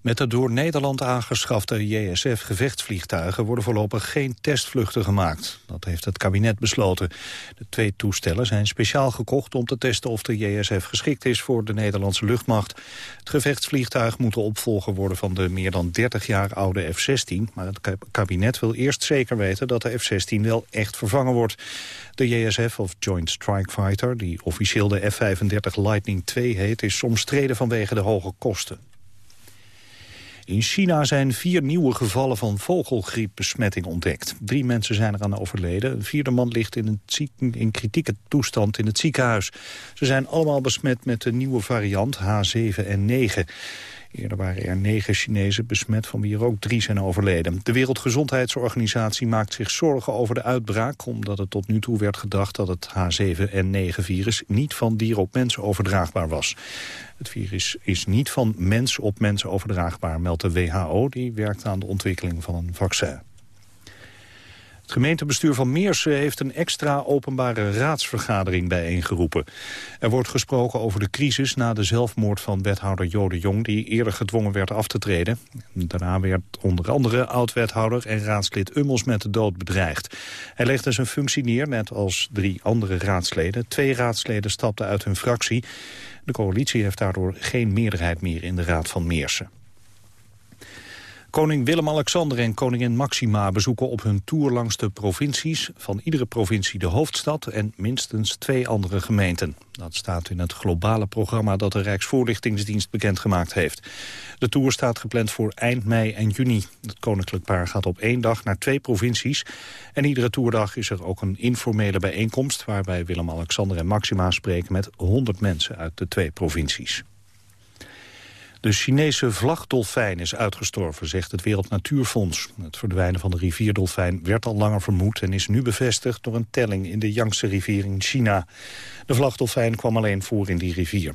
Met de door Nederland aangeschafte JSF-gevechtsvliegtuigen... worden voorlopig geen testvluchten gemaakt. Dat heeft het kabinet besloten. De twee toestellen zijn speciaal gekocht om te testen... of de JSF geschikt is voor de Nederlandse luchtmacht. Het gevechtsvliegtuig moet de opvolger worden... van de meer dan 30 jaar oude F-16. Maar het kabinet wil eerst zeker weten dat de F-16 wel echt vervangen wordt. De JSF, of Joint Strike Fighter, die officieel de F-35 Lightning II heet... is soms streden vanwege de hoge kosten. In China zijn vier nieuwe gevallen van vogelgriepbesmetting ontdekt. Drie mensen zijn eraan overleden. Een vierde man ligt in, een kritieke toestand in het ziekenhuis. Ze zijn allemaal besmet met de nieuwe variant H7N9. Eerder waren er negen Chinezen besmet, van wie er ook drie zijn overleden. De Wereldgezondheidsorganisatie maakt zich zorgen over de uitbraak... omdat het tot nu toe werd gedacht dat het H7N9-virus... niet van dier op mens overdraagbaar was. Het virus is niet van mens op mens overdraagbaar, meldt de WHO. Die werkt aan de ontwikkeling van een vaccin. Het gemeentebestuur van Meersen heeft een extra openbare raadsvergadering bijeengeroepen. Er wordt gesproken over de crisis na de zelfmoord van wethouder Jode Jong... die eerder gedwongen werd af te treden. Daarna werd onder andere oud-wethouder en raadslid Ummels met de dood bedreigd. Hij legde zijn functie neer, net als drie andere raadsleden. Twee raadsleden stapten uit hun fractie. De coalitie heeft daardoor geen meerderheid meer in de Raad van Meersen. Koning Willem-Alexander en koningin Maxima bezoeken op hun tour langs de provincies. Van iedere provincie de hoofdstad en minstens twee andere gemeenten. Dat staat in het globale programma dat de Rijksvoorlichtingsdienst bekendgemaakt heeft. De tour staat gepland voor eind mei en juni. Het koninklijk paar gaat op één dag naar twee provincies. En iedere toerdag is er ook een informele bijeenkomst... waarbij Willem-Alexander en Maxima spreken met 100 mensen uit de twee provincies. De Chinese vlagdolfijn is uitgestorven, zegt het Wereld Natuurfonds. Het verdwijnen van de rivierdolfijn werd al langer vermoed... en is nu bevestigd door een telling in de Yangtze-rivier in China. De vlagdolfijn kwam alleen voor in die rivier.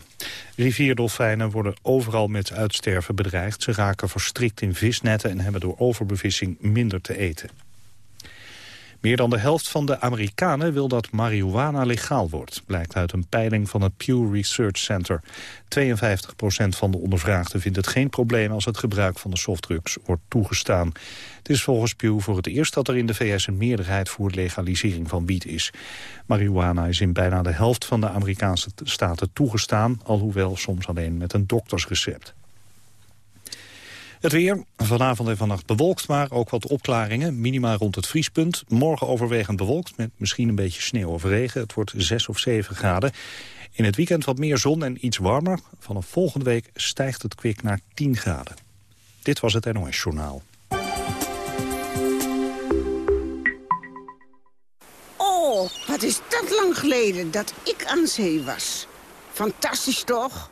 Rivierdolfijnen worden overal met uitsterven bedreigd. Ze raken verstrikt in visnetten en hebben door overbevissing minder te eten. Meer dan de helft van de Amerikanen wil dat marihuana legaal wordt, blijkt uit een peiling van het Pew Research Center. 52% van de ondervraagden vindt het geen probleem als het gebruik van de softdrugs wordt toegestaan. Het is volgens Pew voor het eerst dat er in de VS een meerderheid voor legalisering van wiet is. Marihuana is in bijna de helft van de Amerikaanse staten toegestaan, alhoewel soms alleen met een doktersrecept. Het weer, vanavond en vannacht bewolkt, maar ook wat opklaringen. Minima rond het vriespunt. Morgen overwegend bewolkt, met misschien een beetje sneeuw of regen. Het wordt 6 of 7 graden. In het weekend wat meer zon en iets warmer. Vanaf volgende week stijgt het kwik naar 10 graden. Dit was het NOS Journaal. Oh, wat is dat lang geleden dat ik aan zee was. Fantastisch toch?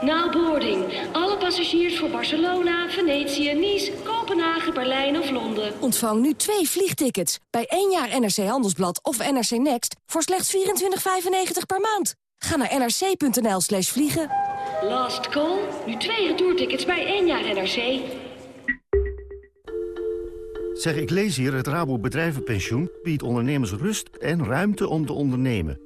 Now boarding. Alle passagiers voor Barcelona, Venetië, Nice, Kopenhagen, Berlijn of Londen. Ontvang nu twee vliegtickets bij één jaar NRC Handelsblad of NRC Next voor slechts 24,95 per maand. Ga naar nrc.nl slash vliegen. Last call. Nu twee retourtickets bij één jaar NRC. Zeg, ik lees hier, het Rabo Bedrijvenpensioen biedt ondernemers rust en ruimte om te ondernemen.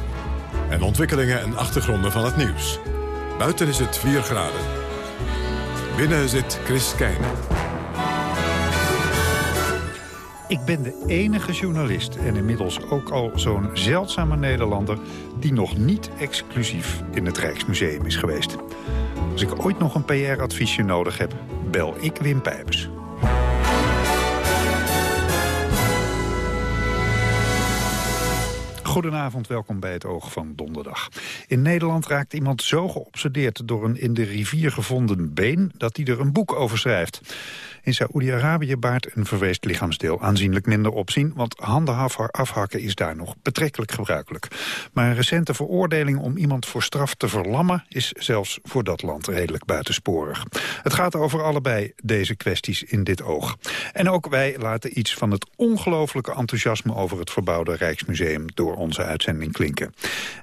en ontwikkelingen en achtergronden van het nieuws. Buiten is het 4 graden. Binnen zit Chris Keijne. Ik ben de enige journalist en inmiddels ook al zo'n zeldzame Nederlander... die nog niet exclusief in het Rijksmuseum is geweest. Als ik ooit nog een PR-adviesje nodig heb, bel ik Wim Pijpers. Goedenavond, welkom bij het Oog van Donderdag. In Nederland raakt iemand zo geobsedeerd door een in de rivier gevonden been... dat hij er een boek over schrijft. In Saoedi-Arabië baart een verweest lichaamsdeel aanzienlijk minder opzien... want handen afhakken is daar nog betrekkelijk gebruikelijk. Maar een recente veroordeling om iemand voor straf te verlammen... is zelfs voor dat land redelijk buitensporig. Het gaat over allebei deze kwesties in dit oog. En ook wij laten iets van het ongelooflijke enthousiasme... over het verbouwde Rijksmuseum door onze uitzending klinken.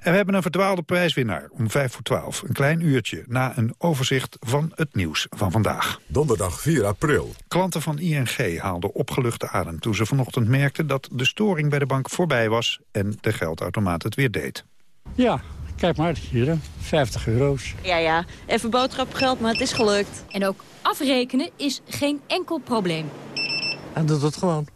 En we hebben een verdwaalde prijswinnaar om 5 voor 12. Een klein uurtje na een overzicht van het nieuws van vandaag. Donderdag 4 april. Klanten van ING haalden opgeluchte adem toen ze vanochtend merkten dat de storing bij de bank voorbij was en de geldautomaat het weer deed. Ja, kijk maar, hier, 50 euro's. Ja, ja, even boodschapgeld, maar het is gelukt. En ook afrekenen is geen enkel probleem. En doet het gewoon.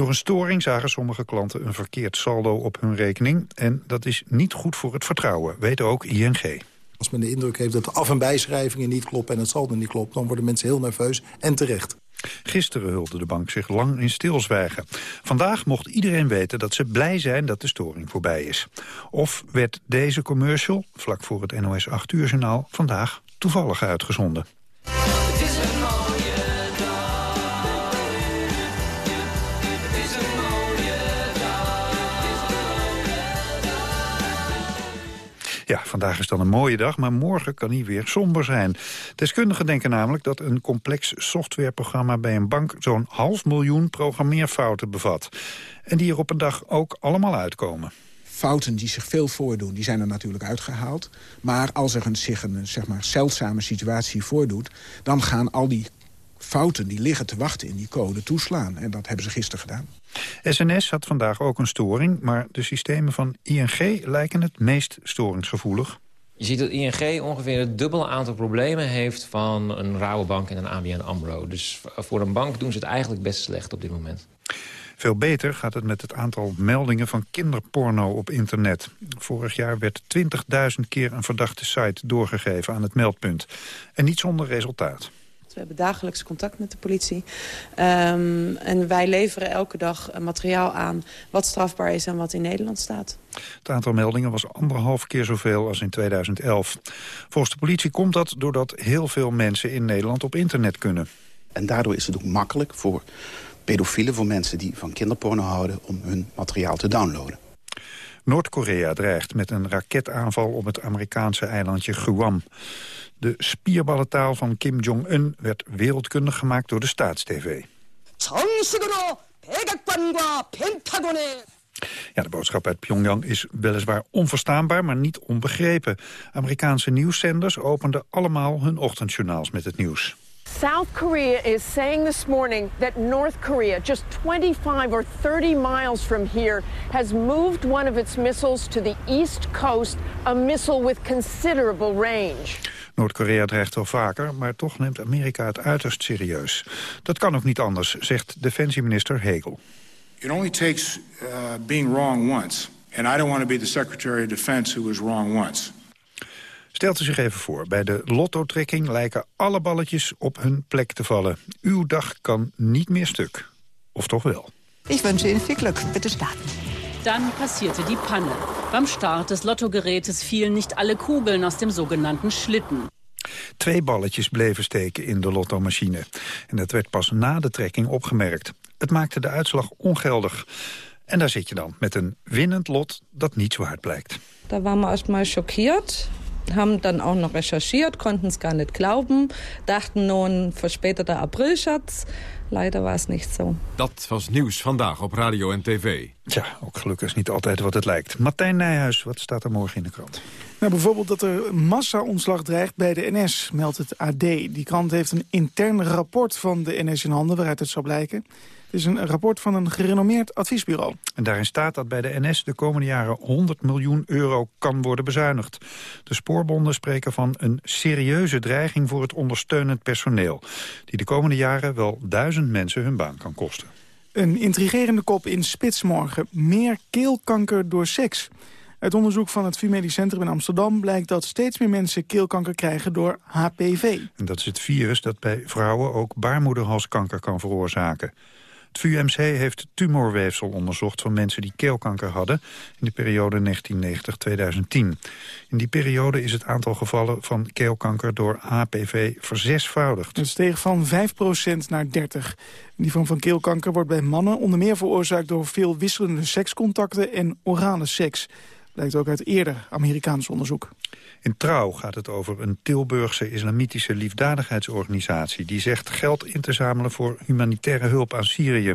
Door een storing zagen sommige klanten een verkeerd saldo op hun rekening. En dat is niet goed voor het vertrouwen, weet ook ING. Als men de indruk heeft dat de af- en bijschrijvingen niet kloppen... en het saldo niet klopt, dan worden mensen heel nerveus en terecht. Gisteren hulde de bank zich lang in stilzwijgen. Vandaag mocht iedereen weten dat ze blij zijn dat de storing voorbij is. Of werd deze commercial, vlak voor het NOS 8 uur journaal, vandaag toevallig uitgezonden. Ja, vandaag is dan een mooie dag, maar morgen kan hij weer somber zijn. Deskundigen denken namelijk dat een complex softwareprogramma bij een bank zo'n half miljoen programmeerfouten bevat. En die er op een dag ook allemaal uitkomen fouten die zich veel voordoen, die zijn er natuurlijk uitgehaald. Maar als er zich een zeg maar, zeldzame situatie voordoet... dan gaan al die fouten die liggen te wachten in die code toeslaan. En dat hebben ze gisteren gedaan. SNS had vandaag ook een storing, maar de systemen van ING lijken het meest storingsgevoelig. Je ziet dat ING ongeveer het dubbele aantal problemen heeft van een Rabobank en een ABN AMRO. Dus voor een bank doen ze het eigenlijk best slecht op dit moment. Veel beter gaat het met het aantal meldingen van kinderporno op internet. Vorig jaar werd 20.000 keer een verdachte site doorgegeven aan het meldpunt. En niet zonder resultaat. We hebben dagelijks contact met de politie. Um, en wij leveren elke dag materiaal aan wat strafbaar is en wat in Nederland staat. Het aantal meldingen was anderhalf keer zoveel als in 2011. Volgens de politie komt dat doordat heel veel mensen in Nederland op internet kunnen. En daardoor is het ook makkelijk voor pedofielen, voor mensen die van kinderporno houden... om hun materiaal te downloaden. Noord-Korea dreigt met een raketaanval op het Amerikaanse eilandje Guam. De spierballentaal van Kim Jong-un werd wereldkundig gemaakt door de Staatstv. Ja, de boodschap uit Pyongyang is weliswaar onverstaanbaar, maar niet onbegrepen. Amerikaanse nieuwszenders openden allemaal hun ochtendjournaals met het nieuws. South Korea is saying this morning that North Korea, just 25 or 30 miles from here, has moved one of its missiles to the east coast, a missile with considerable range. Noord-Korea dreigt wel vaker, maar toch neemt Amerika het uiterst serieus. Dat kan ook niet anders, zegt defensieminister Hegel. It only takes uh, being wrong once. And I don't want to be the Secretary of Defense who was wrong once. Stelt u zich even voor, bij de lottotrekking lijken alle balletjes op hun plek te vallen. Uw dag kan niet meer stuk. Of toch wel? Ik wens Ihnen veel geluk. Bitte starten. Dann passierte die Panne. Beim Start des Lottogerätes fielen nicht alle Kugeln aus dem sogenannten Schlitten. Twee balletjes bleven steken in de lottomachine. En dat werd pas na de trekking opgemerkt. Het maakte de uitslag ongeldig. En daar zit je dan, met een winnend lot dat niet zo hard blijkt. Daar waren we erstmal schockiert. Haben dann auch noch recherchiert, konnten es gar nicht glauben. Dachten nur ein verspäteter Aprilschatz. leider war es nicht so. Dat was nieuws vandaag op radio en tv. Tja, ook gelukkig is niet altijd wat het lijkt. Martijn Nijhuis, wat staat er morgen in de krant? Nou, bijvoorbeeld dat er massa-ontslag dreigt bij de NS, meldt het AD. Die krant heeft een intern rapport van de NS in handen, waaruit het zou blijken. Het is een rapport van een gerenommeerd adviesbureau. En daarin staat dat bij de NS de komende jaren 100 miljoen euro kan worden bezuinigd. De spoorbonden spreken van een serieuze dreiging voor het ondersteunend personeel. Die de komende jaren wel duizend mensen hun baan kan kosten. Een intrigerende kop in Spitsmorgen. Meer keelkanker door seks. Uit onderzoek van het VU Medisch Centrum in Amsterdam blijkt dat steeds meer mensen keelkanker krijgen door HPV. En dat is het virus dat bij vrouwen ook baarmoederhalskanker kan veroorzaken. Het VUMC heeft tumorweefsel onderzocht van mensen die keelkanker hadden in de periode 1990-2010. In die periode is het aantal gevallen van keelkanker door HPV verzesvoudigd. Het steeg van 5% naar 30. Die vorm van keelkanker wordt bij mannen onder meer veroorzaakt door veel wisselende sekscontacten en orale seks. Blijkt ook uit eerder Amerikaans onderzoek. In Trouw gaat het over een Tilburgse islamitische liefdadigheidsorganisatie... die zegt geld in te zamelen voor humanitaire hulp aan Syrië.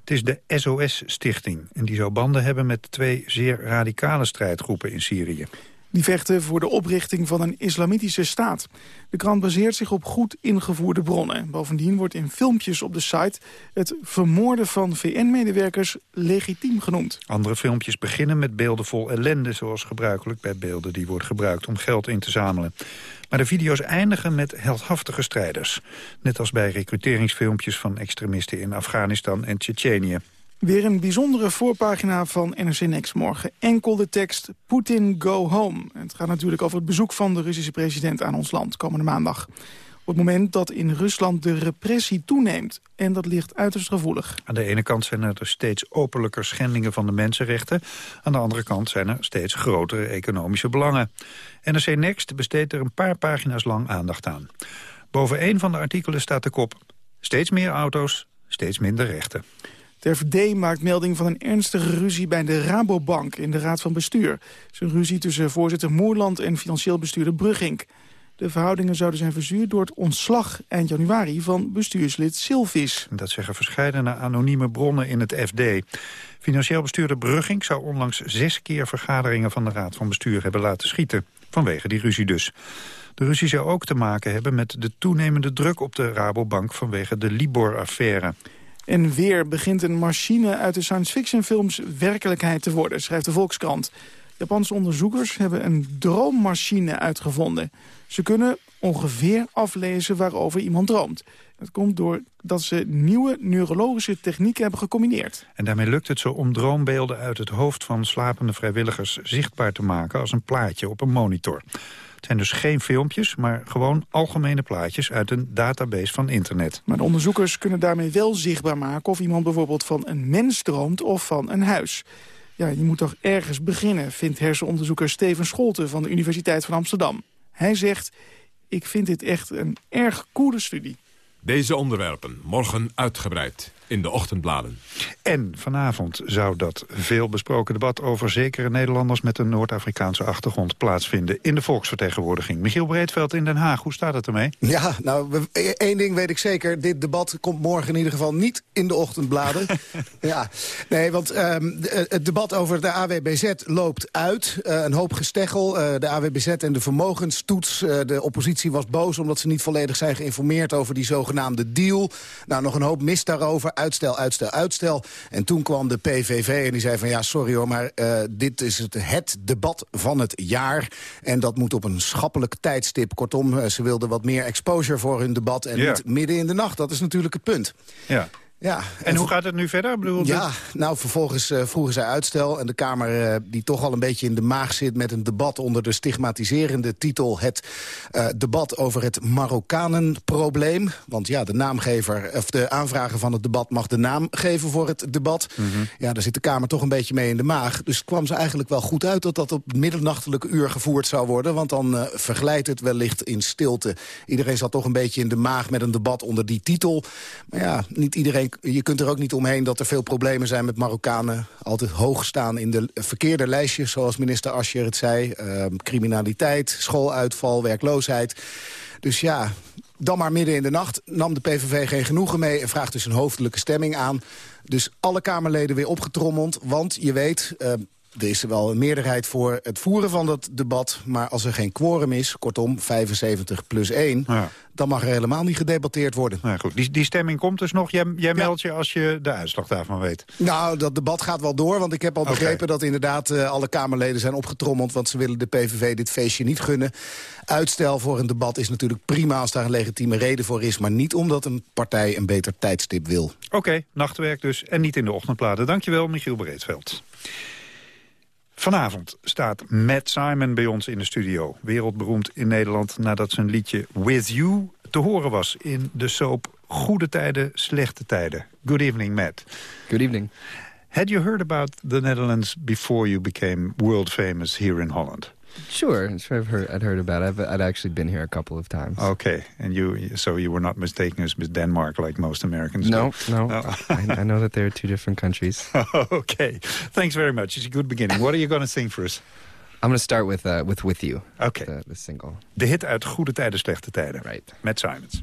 Het is de SOS-stichting en die zou banden hebben met twee zeer radicale strijdgroepen in Syrië. Die vechten voor de oprichting van een islamitische staat. De krant baseert zich op goed ingevoerde bronnen. Bovendien wordt in filmpjes op de site het vermoorden van VN-medewerkers legitiem genoemd. Andere filmpjes beginnen met beelden vol ellende... zoals gebruikelijk bij beelden die wordt gebruikt om geld in te zamelen. Maar de video's eindigen met heldhaftige strijders. Net als bij recruteringsfilmpjes van extremisten in Afghanistan en Tsjetsjenië. Weer een bijzondere voorpagina van NRC Next morgen. Enkel de tekst Putin go home. Het gaat natuurlijk over het bezoek van de Russische president aan ons land komende maandag. Op het moment dat in Rusland de repressie toeneemt. En dat ligt uiterst gevoelig. Aan de ene kant zijn er dus steeds openlijker schendingen van de mensenrechten. Aan de andere kant zijn er steeds grotere economische belangen. NRC Next besteedt er een paar pagina's lang aandacht aan. Boven een van de artikelen staat de kop... Steeds meer auto's, steeds minder rechten. De FD maakt melding van een ernstige ruzie bij de Rabobank in de Raad van Bestuur. Het een ruzie tussen voorzitter Moerland en financieel bestuurder Brugging. De verhoudingen zouden zijn verzuurd door het ontslag eind januari van bestuurslid Silvis. Dat zeggen verschillende anonieme bronnen in het FD. Financieel bestuurder Brugging zou onlangs zes keer vergaderingen van de Raad van Bestuur hebben laten schieten. Vanwege die ruzie dus. De ruzie zou ook te maken hebben met de toenemende druk op de Rabobank vanwege de Libor-affaire. En weer begint een machine uit de science fiction films werkelijkheid te worden, schrijft de Volkskrant. Japanse onderzoekers hebben een droommachine uitgevonden. Ze kunnen ongeveer aflezen waarover iemand droomt. Dat komt doordat ze nieuwe neurologische technieken hebben gecombineerd. En daarmee lukt het zo om droombeelden uit het hoofd van slapende vrijwilligers zichtbaar te maken als een plaatje op een monitor. Het zijn dus geen filmpjes, maar gewoon algemene plaatjes uit een database van internet. Maar de onderzoekers kunnen daarmee wel zichtbaar maken of iemand bijvoorbeeld van een mens droomt of van een huis. Ja, je moet toch ergens beginnen, vindt hersenonderzoeker Steven Scholten van de Universiteit van Amsterdam. Hij zegt, ik vind dit echt een erg coole studie. Deze onderwerpen morgen uitgebreid in de ochtendbladen. En vanavond zou dat veel besproken debat over zekere Nederlanders met een Noord-Afrikaanse achtergrond plaatsvinden in de volksvertegenwoordiging. Michiel Breedveld in Den Haag, hoe staat het ermee? Ja, nou, één ding weet ik zeker. Dit debat komt morgen in ieder geval niet in de ochtendbladen. ja, nee, want um, het debat over de AWBZ loopt uit. Uh, een hoop gesteggel, uh, de AWBZ en de vermogenstoets. Uh, de oppositie was boos omdat ze niet volledig zijn geïnformeerd over die zogenaamde deal. Nou, nog een hoop mist daarover uitstel, uitstel, uitstel. En toen kwam de PVV en die zei van ja, sorry hoor... maar uh, dit is het, het debat van het jaar. En dat moet op een schappelijk tijdstip. Kortom, uh, ze wilden wat meer exposure voor hun debat... en Ja. niet midden in de nacht. Dat is natuurlijk het punt. Ja. Ja, En hoe gaat het nu verder? Bedoel, ja, nou vervolgens eh, vroegen zij uitstel. En de Kamer, eh, die toch al een beetje in de maag zit... met een debat onder de stigmatiserende titel... het eh, debat over het Marokkanenprobleem. Want ja, de naamgever, of de aanvrager van het debat... mag de naam geven voor het debat. Ja, daar zit de Kamer toch een beetje mee in de maag. Dus kwam ze eigenlijk wel goed uit dat dat op middernachtelijk uur gevoerd zou worden. Want dan verglijdt het wellicht in stilte. Iedereen zat toch een beetje in de maag met een debat onder die titel. Maar ja, niet iedereen, je kunt er ook niet omheen dat er veel problemen zijn met Marokkanen. Altijd hoog staan in de verkeerde lijstjes, zoals minister Ascher het zei. Ehm, criminaliteit, schooluitval, werkloosheid. Dus ja, dan maar midden in de nacht nam de PVV geen genoegen mee... en vraagt dus een hoofdelijke stemming aan. Dus alle Kamerleden weer opgetrommeld, want je weet... Uh, er is wel een meerderheid voor het voeren van dat debat. Maar als er geen quorum is, kortom 75 plus 1... Ja. dan mag er helemaal niet gedebatteerd worden. Nou goed, die, die stemming komt dus nog. Jij, jij meldt je als je de uitslag daarvan weet. Nou, dat debat gaat wel door. Want ik heb al begrepen dat inderdaad uh, alle Kamerleden zijn opgetrommeld... want ze willen de PVV dit feestje niet gunnen. Uitstel voor een debat is natuurlijk prima als daar een legitieme reden voor is... maar niet omdat een partij een beter tijdstip wil. Oké, nachtwerk dus. En niet in de ochtendbladen. Dankjewel, Michiel Breedveld. Vanavond staat Matt Simon bij ons in de studio. Wereldberoemd in Nederland nadat zijn liedje With You te horen was... in de soap Goede Tijden, Slechte Tijden. Good evening, Matt. Good evening. Had you heard about the Netherlands before you became world famous here in Holland? Sure, sure. I've heard. I'd heard about it. I've, I'd actually been here a couple of times. Okay, and you, so you were not mistaken as Miss Denmark like most Americans. No, no. no. I, I, know that they're two different countries. okay, thanks very much. It's a good beginning. What are you going to sing for us? I'm going to start with uh, with with you. Okay, the, the single. De hit uit Goede Tijden, Slechte Tijden. Right. Met Simons.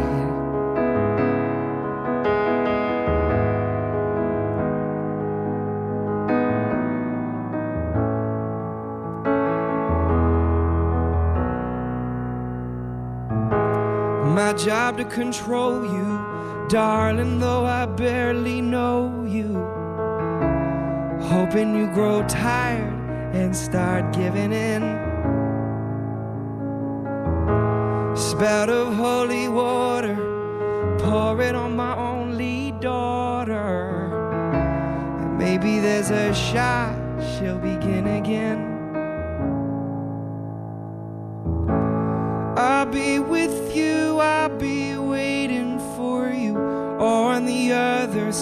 Job to control you, darling, though I barely know you. Hoping you grow tired and start giving in. Spout of holy water, pour it on my only daughter. Maybe there's a shot she'll begin again.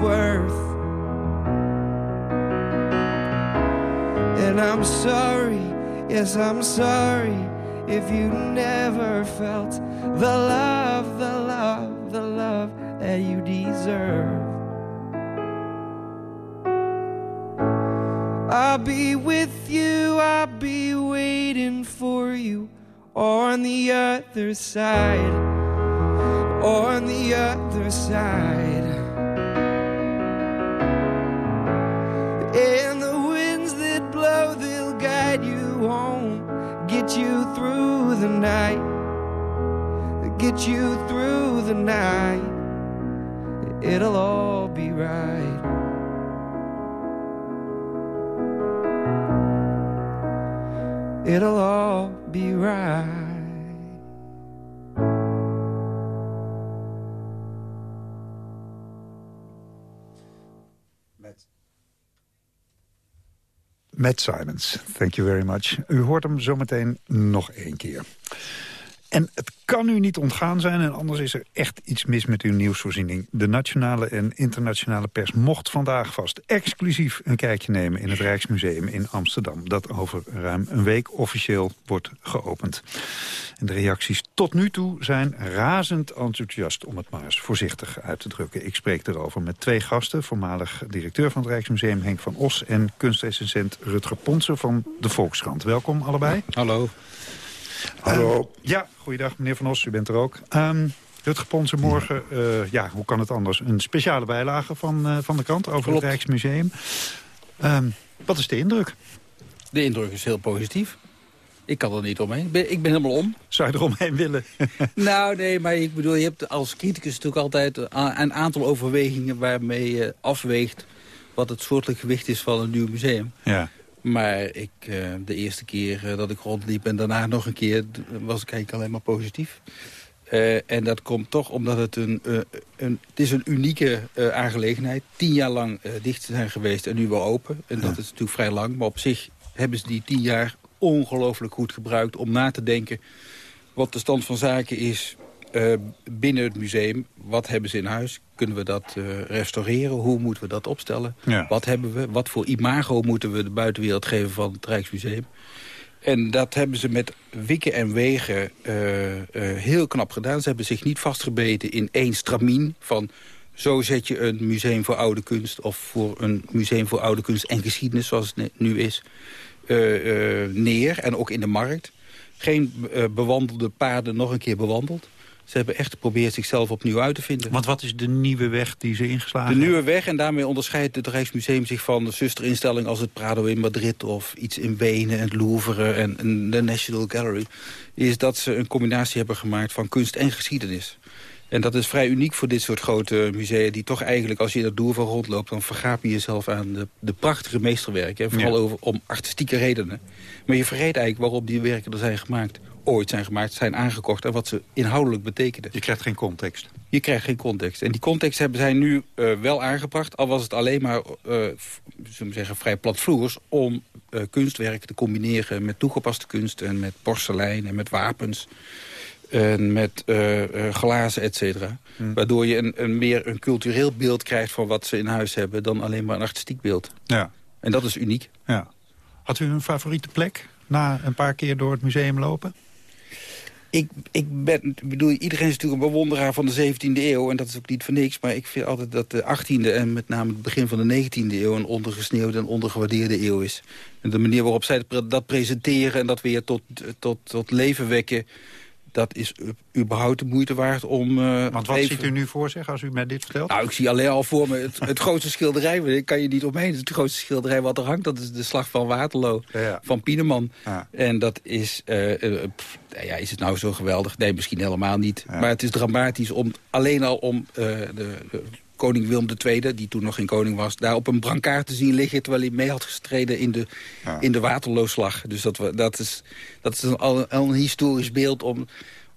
worth. And I'm sorry, yes, I'm sorry if you never felt the love, the love, the love that you deserve. I'll be with you, I'll be waiting for you on the other side, on the other side. Get you through the night, get you through the night. It'll all be right. it'll all be right. Matt Simons, thank you very much. U hoort hem zometeen nog één keer. En het kan u niet ontgaan zijn en anders is er echt iets mis met uw nieuwsvoorziening. De nationale en internationale pers mocht vandaag vast exclusief een kijkje nemen in het Rijksmuseum in Amsterdam. Dat over ruim een week officieel wordt geopend. En de reacties tot nu toe zijn razend enthousiast, om het maar eens voorzichtig uit te drukken. Ik spreek erover met twee gasten, voormalig directeur van het Rijksmuseum Henk van Os en kunstrecensent Rutger Ponsen van de Volkskrant. Welkom allebei. Hallo. Hallo. Uh, ja, goeiedag meneer Van Os, u bent er ook. Um, Rutger Ponsen, morgen, uh, ja, hoe kan het anders? Een speciale bijlage van, uh, van de krant over Klopt. het Rijksmuseum. Um, wat is de indruk? De indruk is heel positief. Ik kan er niet omheen. Ik ben, ik ben helemaal om. Zou je er omheen willen? nou, nee, maar ik bedoel, je hebt als criticus natuurlijk altijd een aantal overwegingen... waarmee je afweegt wat het soortelijk gewicht is van een nieuw museum. Ja. Maar ik, uh, de eerste keer uh, dat ik rondliep en daarna nog een keer... was ik eigenlijk alleen maar positief. Uh, en dat komt toch omdat het een, een, het is een unieke aangelegenheid. Tien jaar lang dicht zijn geweest en nu weer open. En dat is natuurlijk vrij lang. Maar op zich hebben ze die tien jaar ongelooflijk goed gebruikt... om na te denken wat de stand van zaken is uh, binnen het museum. Wat hebben ze in huis? Kunnen we dat uh, restaureren? Hoe moeten we dat opstellen? Ja. Wat hebben we? Wat voor imago moeten we de buitenwereld geven van het Rijksmuseum? En dat hebben ze met wikken en wegen uh, heel knap gedaan. Ze hebben zich niet vastgebeten in één stramien van... zo zet je een museum voor oude kunst... of voor een museum voor oude kunst en geschiedenis, zoals het nu is... neer en ook in de markt. Geen bewandelde paden nog een keer bewandeld. Ze hebben echt geprobeerd zichzelf opnieuw uit te vinden. Want wat is de nieuwe weg die ze ingeslagen De nieuwe weg, en daarmee onderscheidt het Rijksmuseum zich van de zusterinstelling... als het Prado in Madrid of iets in Wenen en het Louvre en, en de National Gallery... is dat ze een combinatie hebben gemaakt van kunst en geschiedenis. En dat is vrij uniek voor dit soort grote musea... die toch eigenlijk, als je in het Louvre rondloopt... dan vergaap je jezelf aan de, de prachtige meesterwerken. En vooral over, om artistieke redenen. Maar je vergeet eigenlijk waarom die werken er zijn gemaakt ooit zijn gemaakt, zijn aangekocht... en wat ze inhoudelijk betekenen. Je krijgt geen context. Je krijgt geen context. En die context hebben zij nu uh, wel aangebracht... al was het alleen maar, uh, zullen we zeggen, vrij platvloers... om uh, kunstwerk te combineren met toegepaste kunst... en met porselein en met wapens... En met glazen, et cetera. Hmm. Waardoor je een, een, meer een cultureel beeld krijgt... van wat ze in huis hebben... dan alleen maar een artistiek beeld. Ja. En dat is uniek. Ja. Had u een favoriete plek na een paar keer door het museum lopen? Ik, ik ben, bedoel, iedereen is natuurlijk een bewonderaar van de 17e eeuw. En dat is ook niet voor niks. Maar ik vind altijd dat de 18e en met name het begin van de 19e eeuw... een ondergesneeuwde en ondergewaardeerde eeuw is. En de manier waarop zij dat presenteren en dat weer tot, tot, tot leven wekken dat is überhaupt de moeite waard om... Uh, Want wat ziet u nu voor zich als u mij dit vertelt? Nou, ik zie alleen al voor me het, het grootste schilderij. Daar kan je niet omheen. Het, grootste schilderij wat er hangt, dat is de Slag van Waterloo ja, ja. van Pieneman. Ja. En dat is... Uh, uh, pff, ja, is het nou zo geweldig? Nee, misschien helemaal niet. Maar het is dramatisch om alleen al om de, de koning Willem II, die toen nog geen koning was... daar op een brancard te zien liggen... terwijl hij mee had gestreden in de, ja. in de Waterlooslag. Dus dat, dat is, dat is een, al, een historisch beeld om,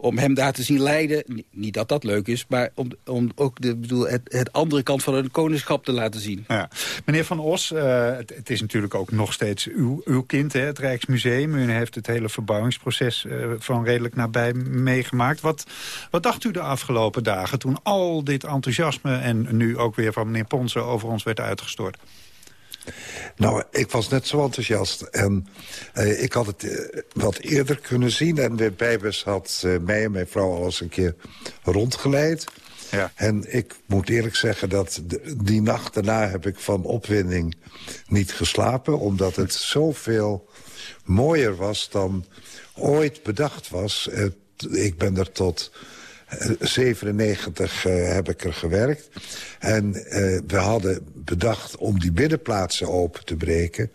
om hem daar te zien leiden. Niet dat dat leuk is, maar om, om ook de, bedoel, het, het andere kant van een koningschap te laten zien. Ja. Meneer Van Os, uh, het, het, is natuurlijk ook nog steeds uw, uw kind, hè, het Rijksmuseum. U heeft het hele verbouwingsproces uh, van redelijk nabij meegemaakt. Wat, wat dacht u de afgelopen dagen toen al dit enthousiasme... en nu ook weer van meneer Ponsen over ons werd uitgestort? Nou, ik was net zo enthousiast. En uh, ik had het uh, wat eerder kunnen zien. En de Bijbus had uh, mij en mijn vrouw al eens een keer rondgeleid. Ja. En ik moet eerlijk zeggen dat de, die nacht daarna heb ik van opwinding niet geslapen. Omdat het zoveel mooier was dan ooit bedacht was. ik ben er tot 97 uh, heb ik er gewerkt. En uh, we hadden bedacht om die binnenplaatsen open te breken.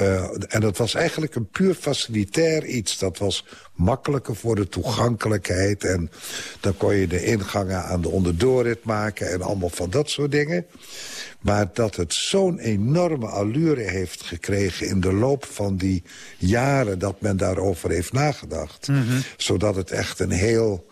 Uh, en dat was eigenlijk een puur facilitair iets. Dat was makkelijker voor de toegankelijkheid. En dan kon je de ingangen aan de onderdoorrit maken... en allemaal van dat soort dingen. Maar dat het zo'n enorme allure heeft gekregen... in de loop van die jaren dat men daarover heeft nagedacht. Mm -hmm. Zodat het echt een heel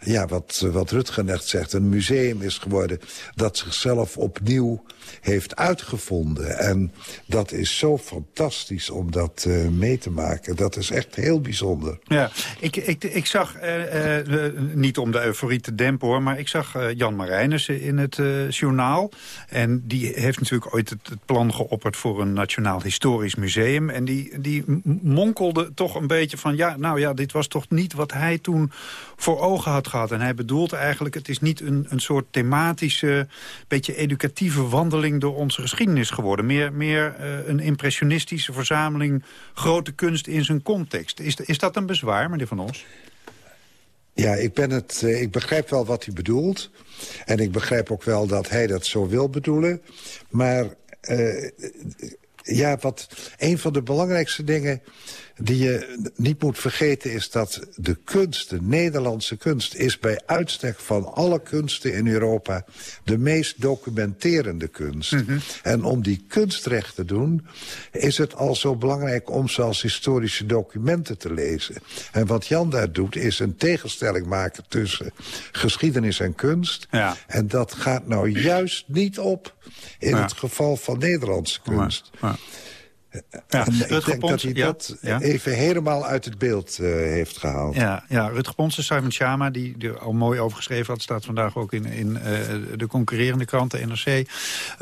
ja, wat, wat Rutger net zegt, een museum is geworden... dat zichzelf opnieuw heeft uitgevonden. En dat is zo fantastisch om dat uh, mee te maken. Dat is echt heel bijzonder. Ja, ik, ik, ik zag, uh, uh, niet om de euforie te dempen hoor... maar ik zag Jan Marijnissen in het journaal. En die heeft natuurlijk ooit het, plan geopperd... voor een Nationaal Historisch Museum. En die, die monkelde toch een beetje van... ja, nou ja, dit was toch niet wat hij toen voor ogen had gehad. En hij bedoelt eigenlijk, het is niet een, een soort thematische... beetje educatieve wandeling door onze geschiedenis geworden. Meer, meer uh, een impressionistische verzameling grote kunst in zijn context. Is, is dat een bezwaar, meneer Van Os? Ja, ik, ben het, uh, ik begrijp wel wat hij bedoelt. En ik begrijp ook wel dat hij dat zo wil bedoelen. Maar uh, ja, wat een van de belangrijkste dingen die je niet moet vergeten is dat de kunst, de Nederlandse kunst... is bij uitstek van alle kunsten in Europa de meest documenterende kunst. Mhm. En om die kunstrecht te doen is het al zo belangrijk om ze als historische documenten te lezen. En wat Jan daar doet is een tegenstelling maken tussen geschiedenis en kunst. Ja. En dat gaat nou juist niet op in het geval van Nederlandse kunst. Ja. Ja, ik denk dat hij dat even helemaal uit het beeld uh, heeft gehaald. Ja, ja Rutger Ponsen, Simon Chama, die er al mooi over geschreven had... staat vandaag ook in, in uh, de concurrerende krant, de NRC.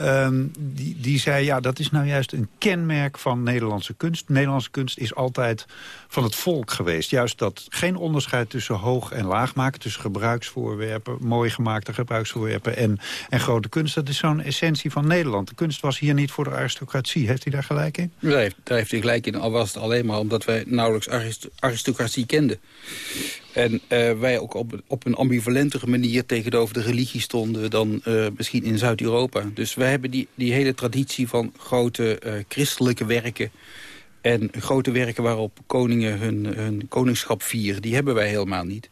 Um, die, die zei, ja, dat is nou juist een kenmerk van Nederlandse kunst. Nederlandse kunst is altijd van het volk geweest. Juist dat geen onderscheid tussen hoog en laag maken... tussen gebruiksvoorwerpen, mooi gemaakte gebruiksvoorwerpen... en, en grote kunst, dat is zo'n essentie van Nederland. De kunst was hier niet voor de aristocratie. Heeft hij daar gelijk in? Daar heeft, daar heeft hij gelijk in, al was het alleen maar omdat wij nauwelijks aristocratie kenden. En uh, wij ook op, op een ambivalentere manier tegenover de religie stonden dan uh, misschien in Zuid-Europa. Dus wij hebben die, die hele traditie van grote uh, christelijke werken... en grote werken waarop koningen hun, hun koningschap vieren, die hebben wij helemaal niet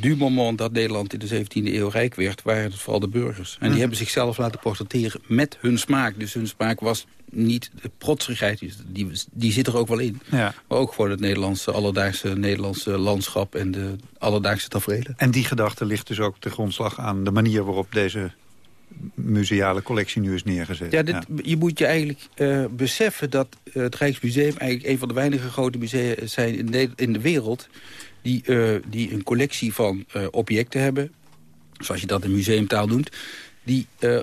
du moment dat Nederland in de 17e eeuw rijk werd... waren het vooral de burgers. En die mhm. hebben zichzelf laten portretteren met hun smaak. Dus hun smaak was niet de protsigheid, die, die zit er ook wel in. Ja. Maar ook voor het Nederlandse, alledaagse Nederlandse landschap... en de alledaagse tafereelen. En die gedachte ligt dus ook te grondslag aan de manier waarop deze museale collectie nu is neergezet. Ja, dit, je moet je eigenlijk uh, beseffen dat uh, het Rijksmuseum... eigenlijk een van de weinige grote musea zijn in de, in de wereld die, uh, die een collectie van uh, objecten hebben... zoals je dat in museumtaal noemt... die uh,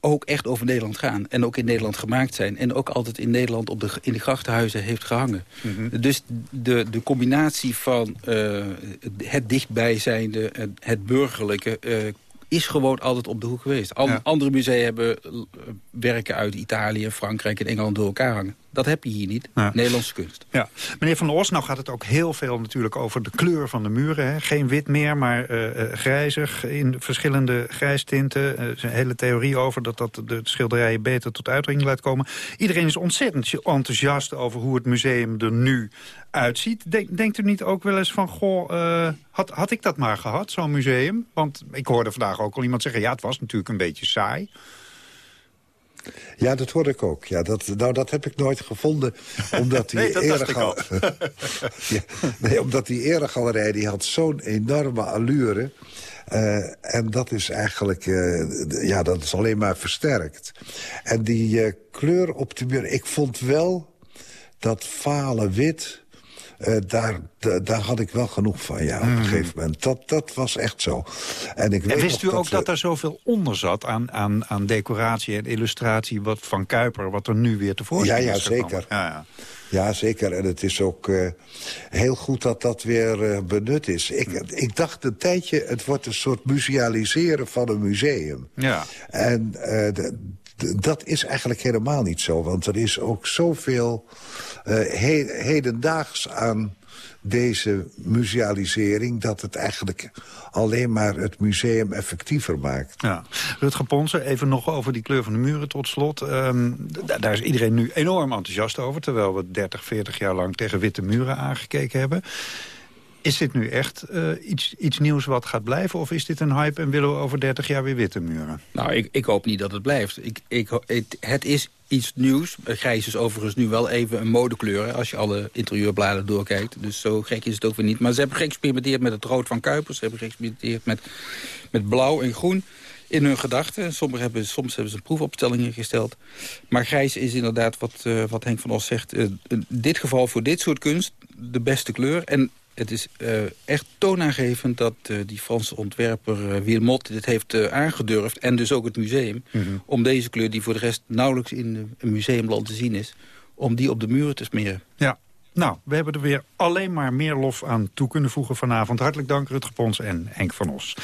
ook echt over Nederland gaan. En ook in Nederland gemaakt zijn. En ook altijd in Nederland op de, in de grachtenhuizen heeft gehangen. Mm -hmm. Dus de, de combinatie van het dichtbijzijnde, het, het burgerlijke is gewoon altijd op de hoek geweest. Andere musea hebben eh, werken uit Italië, Frankrijk en Engeland door elkaar hangen. Dat heb je hier niet. Nederlandse kunst. Ja. Meneer Van der Os, nou gaat het ook heel veel natuurlijk over de kleur van de muren. Hè? Geen wit meer, maar uh, grijzig in verschillende grijstinten. Er is een hele theorie over dat dat de schilderijen beter tot uitdrukking laat komen. Iedereen is ontzettend enthousiast over hoe het museum er nu uitziet. Denk, denkt u niet ook wel eens van, goh, uh, had, had ik dat maar gehad, zo'n museum? Want ik hoorde vandaag ook al iemand zeggen, ja, het was natuurlijk een beetje saai. Ja, dat hoorde ik ook. Ja, dat, nou, dat heb ik nooit gevonden. Omdat die nee, eregal... ja, nee, omdat die eregalerij die had zo'n enorme allure. Uh, en dat is eigenlijk, uh, ja, dat is alleen maar versterkt. En die uh, kleur op de muur, ik vond wel dat fale wit uh, daar, daar had ik wel genoeg van, ja, op een hmm. gegeven moment. Dat, dat was echt zo. En, ik wist u ook dat, er zoveel onder zat aan, aan, aan decoratie en illustratie... Wat van Kuiper, wat er nu weer tevoorschijn ja, ja, zeker. Ja, ja. Ja, zeker. En het is ook uh, heel goed dat dat weer uh, benut is. Ik, ik dacht een tijdje, het wordt een soort musealiseren van een museum. Ja. En dat is eigenlijk helemaal niet zo. Want er is ook zoveel uh, he hedendaags aan deze musealisering... dat het eigenlijk alleen maar het museum effectiever maakt. Ja. Rutger Ponsen, even nog over die kleur van de muren tot slot. Um, daar is iedereen nu enorm enthousiast over... terwijl we 30, 40 jaar lang tegen witte muren aangekeken hebben. Is dit nu echt eh, iets, iets nieuws wat gaat blijven? Of is dit een hype en willen we over 30 jaar weer witte muren? Nou, ik, ik hoop niet dat het blijft. Ik, ik, het, is iets nieuws. Grijs is overigens nu wel even een modekleur... als je alle interieurbladen doorkijkt. Dus zo gek is het ook weer niet. Maar ze hebben geëxperimenteerd met het rood van Kuipers. Ze hebben geëxperimenteerd met, met blauw en groen in hun gedachten. Sommigen hebben, soms hebben ze proefopstellingen gesteld. Maar grijs is inderdaad, wat, uh, wat Henk van Os zegt... Uh, in dit geval voor dit soort kunst de beste kleur. En het is uh, echt toonaangevend dat die Franse ontwerper Wilmot dit heeft aangedurfd. En dus ook het museum. Mm -hmm. Om deze kleur, die voor de rest nauwelijks in een museumland te zien is... om die op de muren te smeren. Ja, nou, we hebben er weer alleen maar meer lof aan toe kunnen voegen vanavond. Hartelijk dank Rutger Pons en Henk van Os.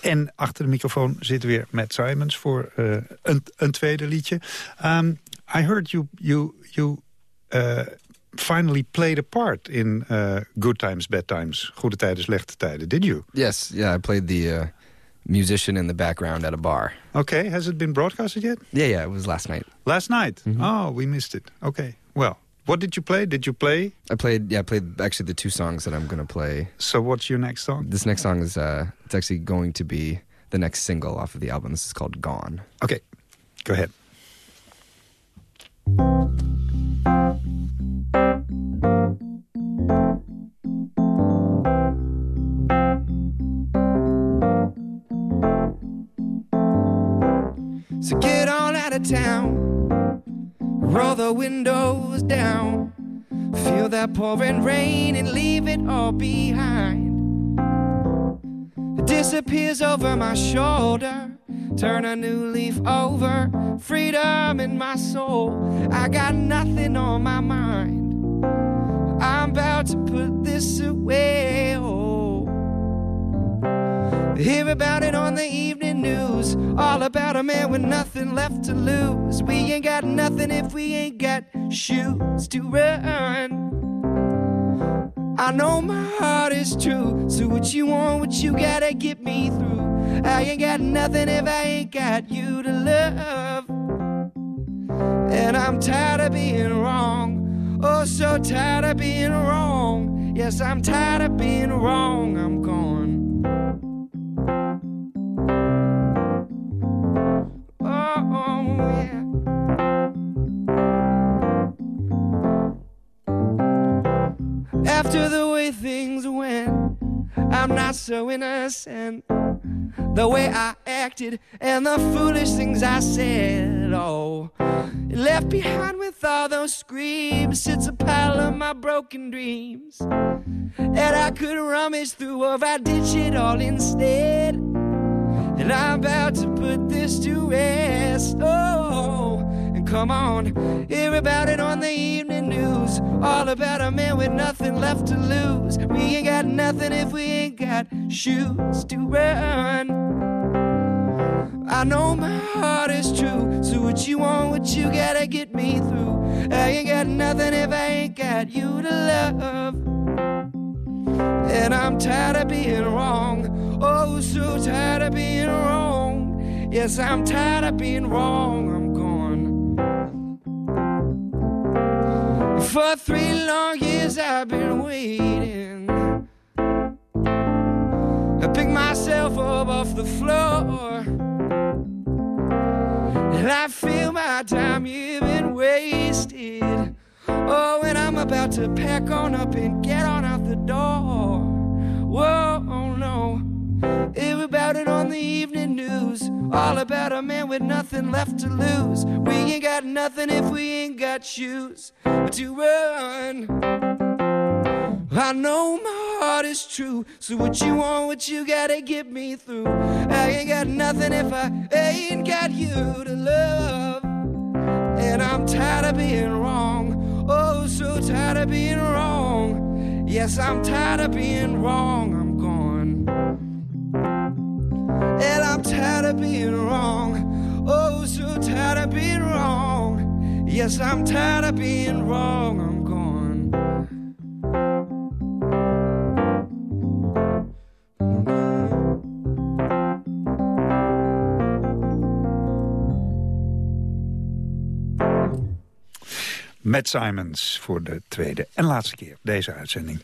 En achter de microfoon zit weer Matt Simons voor uh, een, een, tweede liedje. Um, I heard you, you, you uh, finally played a part in uh, Good Times, Bad Times. Goede tijden, slechte tijden. Did you? Yes, yeah, I played the musician in the background at a bar. Okay, has it been broadcasted yet? Yeah, yeah, it was last night. Last night? Mm -hmm. Oh, we missed it. Okay, well... What did you play? Did you play? I played. Yeah, I played actually the two songs that I'm going to play. So what's your next song? This next song is uh, it's actually going to be the next single off of the album. This is called "Gone." Okay, go ahead. So get on out of town roll the windows down. Feel that pouring rain and leave it all behind. It disappears over my shoulder. Turn a new leaf over. Freedom in my soul. I got nothing on my mind. I'm about to put this away. Oh. Hear about it on the evening news. All about a man with nothing left to lose. We ain't got nothing if we ain't got shoes to run. I know my heart is true. So what you want, what you gotta get me through. I ain't got nothing if I ain't got you to love. And I'm tired of being wrong. Oh, so tired of being wrong. Yes, I'm tired of being wrong. I'm gone. After the way things went, I'm not so innocent. The way I acted and the foolish things I said. Oh, left behind with all those screams sits a pile of my broken dreams. And I could rummage through if I ditch it all instead. And I'm about to put this to rest. Oh, and come on, hear about it on the evening news. All about a man with nothing left to lose. We ain't got nothing if we ain't got shoes to run. I know my heart is true. So what you want, what you gotta get me through. I ain't got nothing if I ain't got you to love. And I'm tired of being wrong. Oh, so tired of being wrong. Yes, I'm tired of being wrong. I'm gone. For three long years I've been waiting. I pick myself up off the floor. And I feel my time here been wasted. Oh, and I'm about to pack on up and get on out the door. Whoa, oh no. Hear about it on the evening news. All about a man with nothing left to lose. We ain't got nothing if we ain't got shoes to run. I know my heart is true. So what you want, what you gotta get me through. I ain't got nothing if I ain't got you to love. And I'm tired of being wrong. Oh, so tired of being wrong. Yes, I'm tired of being wrong. I'm. And I'm tired of being wrong. Oh, so tired of being wrong. Yes, I'm tired of being wrong. I'm Matt Simons voor de tweede en laatste keer deze uitzending.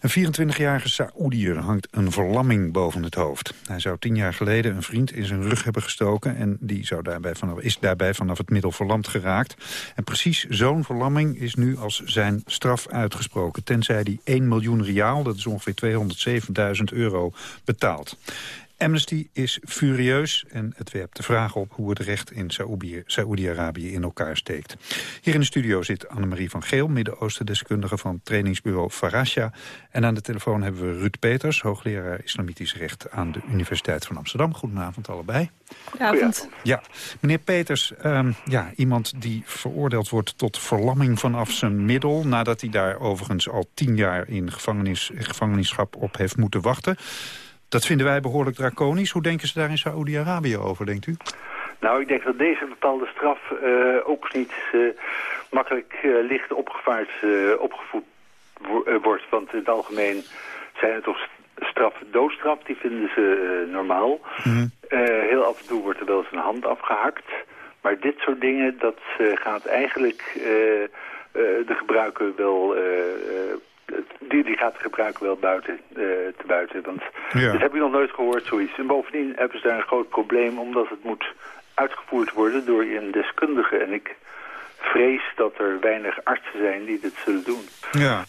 Een 24-jarige Saoediër hangt een verlamming boven het hoofd. Hij zou tien jaar geleden een vriend in zijn rug hebben gestoken... en die zou daarbij vanaf, is daarbij vanaf het middel verlamd geraakt. En precies zo'n verlamming is nu als zijn straf uitgesproken... tenzij hij 1 miljoen riaal, dat is ongeveer 207.000 euro, betaalt. Amnesty is furieus en het werpt de vraag op hoe het recht in Saoedi-Arabië in elkaar steekt. Hier in de studio zit Annemarie van Geel, Midden-Oosten-deskundige van trainingsbureau Farasha. En aan de telefoon hebben we Ruud Peters, hoogleraar Islamitisch Recht aan de Universiteit van Amsterdam. Goedenavond allebei. Goedenavond. Ja, meneer Peters, um, ja, iemand die veroordeeld wordt tot verlamming vanaf zijn middel... nadat hij daar overigens al tien jaar in gevangenis, gevangenschap op heeft moeten wachten... Dat vinden wij behoorlijk draconisch. Hoe denken ze daar in Saoedi-Arabië over, denkt u? Nou, ik denk dat deze bepaalde straf uh, ook niet uh, makkelijk uh, licht opgevaard opgevoed wordt. Want in het algemeen zijn het toch straf, doodstraf, die vinden ze normaal. Mm heel af en toe wordt er wel eens een hand afgehakt. Maar dit soort dingen, dat gaat eigenlijk de gebruiker wel die, die gaat gebruiken wel buiten, uh, te buiten. Want ja. dat heb ik nog nooit gehoord, zoiets. En bovendien hebben ze daar een groot probleem... omdat het moet uitgevoerd worden door een deskundige. En ik vrees dat er weinig artsen zijn die dit zullen doen. Ja.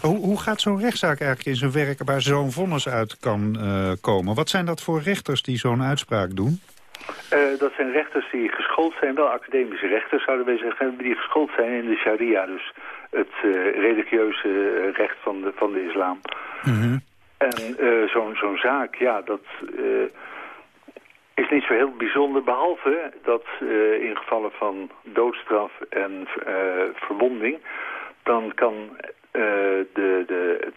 Hoe, hoe gaat zo'n rechtszaak eigenlijk in zijn werk... waar zo'n vonnis uit kan uh, komen? Wat zijn dat voor rechters die zo'n uitspraak doen? Uh, dat zijn rechters die geschoold zijn, wel academische rechters zouden wij zeggen, die geschoold zijn in de sharia. Dus het uh, religieuze recht van de, van de islam. Mm En uh, zo'n zo'n zaak, ja, dat is niet zo heel bijzonder, behalve dat in gevallen van doodstraf en verwonding, dan kan de, de,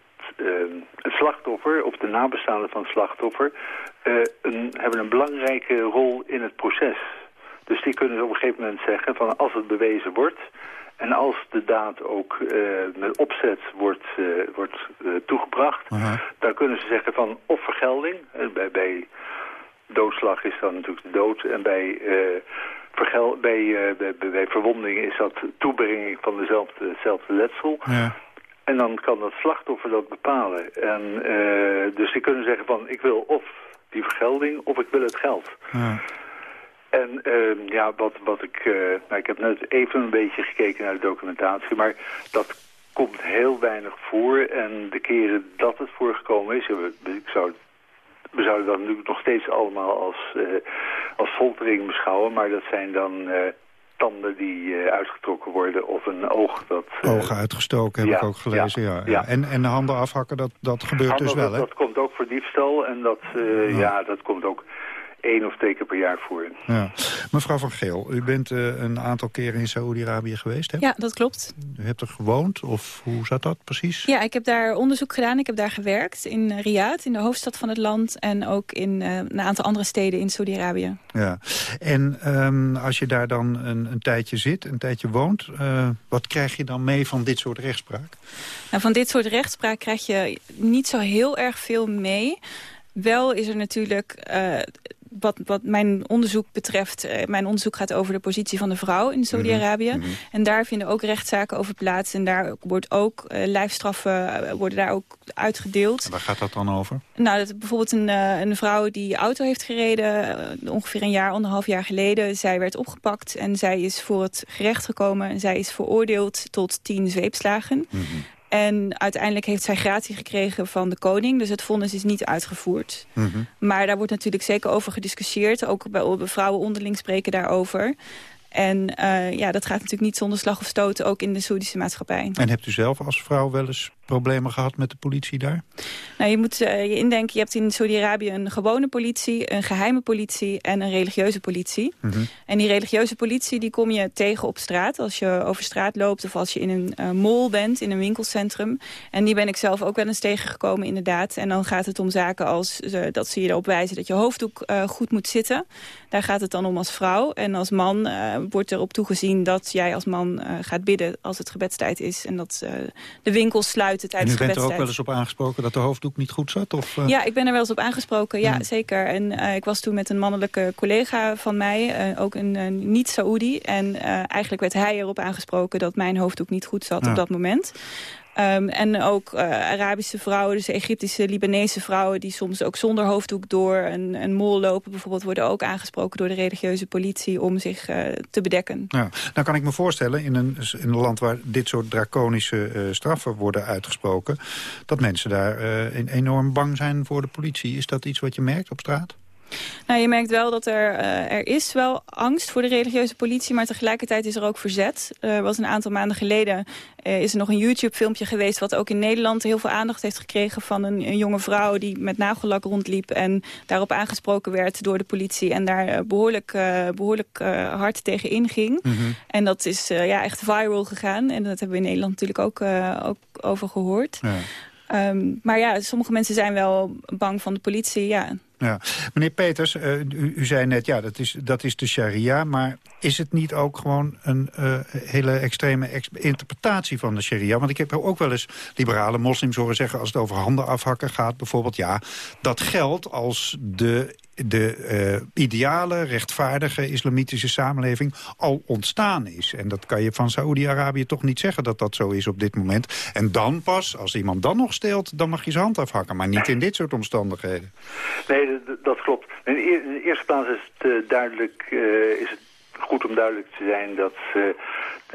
het slachtoffer of de nabestaanden van het slachtoffer een, hebben een belangrijke rol in het proces. Dus die kunnen op een gegeven moment zeggen van als het bewezen wordt en als de daad ook uh, met opzet wordt, wordt toegebracht, dan kunnen ze zeggen van of vergelding, bij, bij doodslag is dan natuurlijk de dood en bij... Vergel, bij, bij, bij, verwonding is dat toebrenging van dezelfde, dezelfde letsel. Ja. En dan kan dat slachtoffer dat bepalen. En, uh, dus die kunnen zeggen van ik wil of die vergelding of ik wil het geld. Ja. En uh, ja, wat, wat ik... Uh, nou, ik heb net even een beetje gekeken naar de documentatie, maar dat komt heel weinig voor. En de keren dat het voorgekomen is, ik zou, we zouden dat nu nog steeds allemaal als, als foltering beschouwen, maar dat zijn dan tanden die uh, uitgetrokken worden of een oog dat... Uh, Ogen uitgestoken heb ja, ik ook gelezen, ja. ja, En, en de handen afhakken, dat, dat gebeurt handen, dus wel, dat, hè? Dat komt ook voor diefstal en dat, uh, ja. dat komt ook één of twee keer per jaar voor. Ja. Mevrouw van Geel, u bent uh, een aantal keren in Saoedi-Arabië geweest, hè? Ja, dat klopt. U hebt er gewoond, of hoe zat dat precies? Ja, ik heb daar onderzoek gedaan. Ik heb daar gewerkt in Riyadh, in de hoofdstad van het land... en ook in uh, een aantal andere steden in Saoedi-Arabië. Ja, en um, als je daar dan een, een, tijdje zit, een tijdje woont... Uh, wat krijg je dan mee van dit soort rechtspraak? Nou, van dit soort rechtspraak krijg je niet zo heel erg veel mee... Wel is er natuurlijk wat, wat mijn onderzoek betreft... Uh, mijn onderzoek gaat over de positie van de vrouw in Saudi-Arabië. Mm -hmm. En daar vinden ook rechtszaken over plaats. En daar wordt ook uh, lijfstraffen uh, worden daar ook uitgedeeld. En waar gaat dat dan over? Nou, dat bijvoorbeeld een, een vrouw die auto heeft gereden... ongeveer een jaar, anderhalf jaar geleden. Zij werd opgepakt en zij is voor het gerecht gekomen. En zij is veroordeeld tot tien zweepslagen. Mm -hmm. En uiteindelijk heeft zij gratie gekregen van de koning. Dus het vonnis is niet uitgevoerd. Mm -hmm. Maar daar wordt natuurlijk zeker over gediscussieerd. Ook bij vrouwen onderling spreken daarover. En uh, ja, dat gaat natuurlijk niet zonder slag of stoot, ook in de Soedische maatschappij. En hebt u zelf als vrouw wel eens problemen gehad met de politie daar? Nou, je moet uh, je indenken, je hebt in Saudi-Arabië een gewone politie, een geheime politie en een religieuze politie. Mm -hmm. En die religieuze politie die kom je tegen op straat als je over straat loopt of als je in een uh, mall bent, in een winkelcentrum. En die ben ik zelf ook wel eens tegengekomen inderdaad. En dan gaat het om zaken als uh, dat ze je erop wijzen dat je hoofddoek goed moet zitten. Daar gaat het dan om als vrouw. En als man uh, wordt erop toegezien dat jij als man uh, gaat bidden als het gebedstijd is. En dat uh, de winkels sluiten tijdens gebedstijd. En u bent er ook wel eens op aangesproken dat de hoofddoek niet goed zat? Of, Ja, ik ben er wel eens op aangesproken. Ja, mm. zeker. En ik was toen met een mannelijke collega van mij, ook een niet-Saoedi. En eigenlijk werd hij erop aangesproken dat mijn hoofddoek niet goed zat ja. op dat moment. Um, en ook uh, Arabische vrouwen, dus Egyptische, Libanese vrouwen... die soms ook zonder hoofddoek door een, een mol lopen... bijvoorbeeld worden ook aangesproken door de religieuze politie... om zich uh, te bedekken. Ja. Nou kan ik me voorstellen, in een, in een land waar dit soort draconische uh, straffen worden uitgesproken... dat mensen daar enorm bang zijn voor de politie. Is dat iets wat je merkt op straat? Nou, je merkt wel dat er, uh, er is wel angst voor de religieuze politie... maar tegelijkertijd is er ook verzet. Er was een aantal maanden geleden uh, is er nog een YouTube-filmpje geweest... wat ook in Nederland heel veel aandacht heeft gekregen... van een, een jonge vrouw die met nagellak rondliep... en daarop aangesproken werd door de politie... en daar uh, behoorlijk, behoorlijk hard tegen inging. Mm -hmm. En dat is ja, echt viral gegaan. En dat hebben we in Nederland natuurlijk ook, ook over gehoord. Ja. Um, maar ja, sommige mensen zijn wel bang van de politie, ja. Ja. Meneer Peters, uh, u, u, zei net, ja, dat is, dat is de sharia... maar is het niet ook gewoon een uh, hele extreme ex interpretatie van de sharia? Want ik heb ook wel eens liberale moslims horen zeggen... als het over handen afhakken gaat, bijvoorbeeld... ja, dat geldt als de de uh, ideale, rechtvaardige islamitische samenleving al ontstaan is. En dat kan je van Saoedi-Arabië toch niet zeggen dat dat zo is op dit moment. En dan pas, als iemand dan nog steelt, dan mag je zijn hand afhakken. Maar niet in dit soort omstandigheden. Nee, dat klopt. In de eerste plaats is het uh, duidelijk, uh, is goed om duidelijk te zijn dat, uh,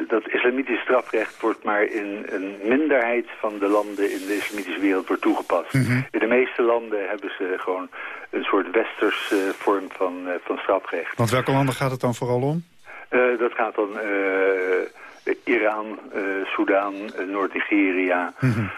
dat islamitisch strafrecht wordt maar in een minderheid van de landen in de islamitische wereld wordt toegepast. Mm -hmm. In de meeste landen hebben ze gewoon een soort westers uh, vorm van, uh, van strafrecht. Want welke landen gaat het dan vooral om? dat gaat dan Iran, Soudaan, Noord-Nigeria, mm -hmm.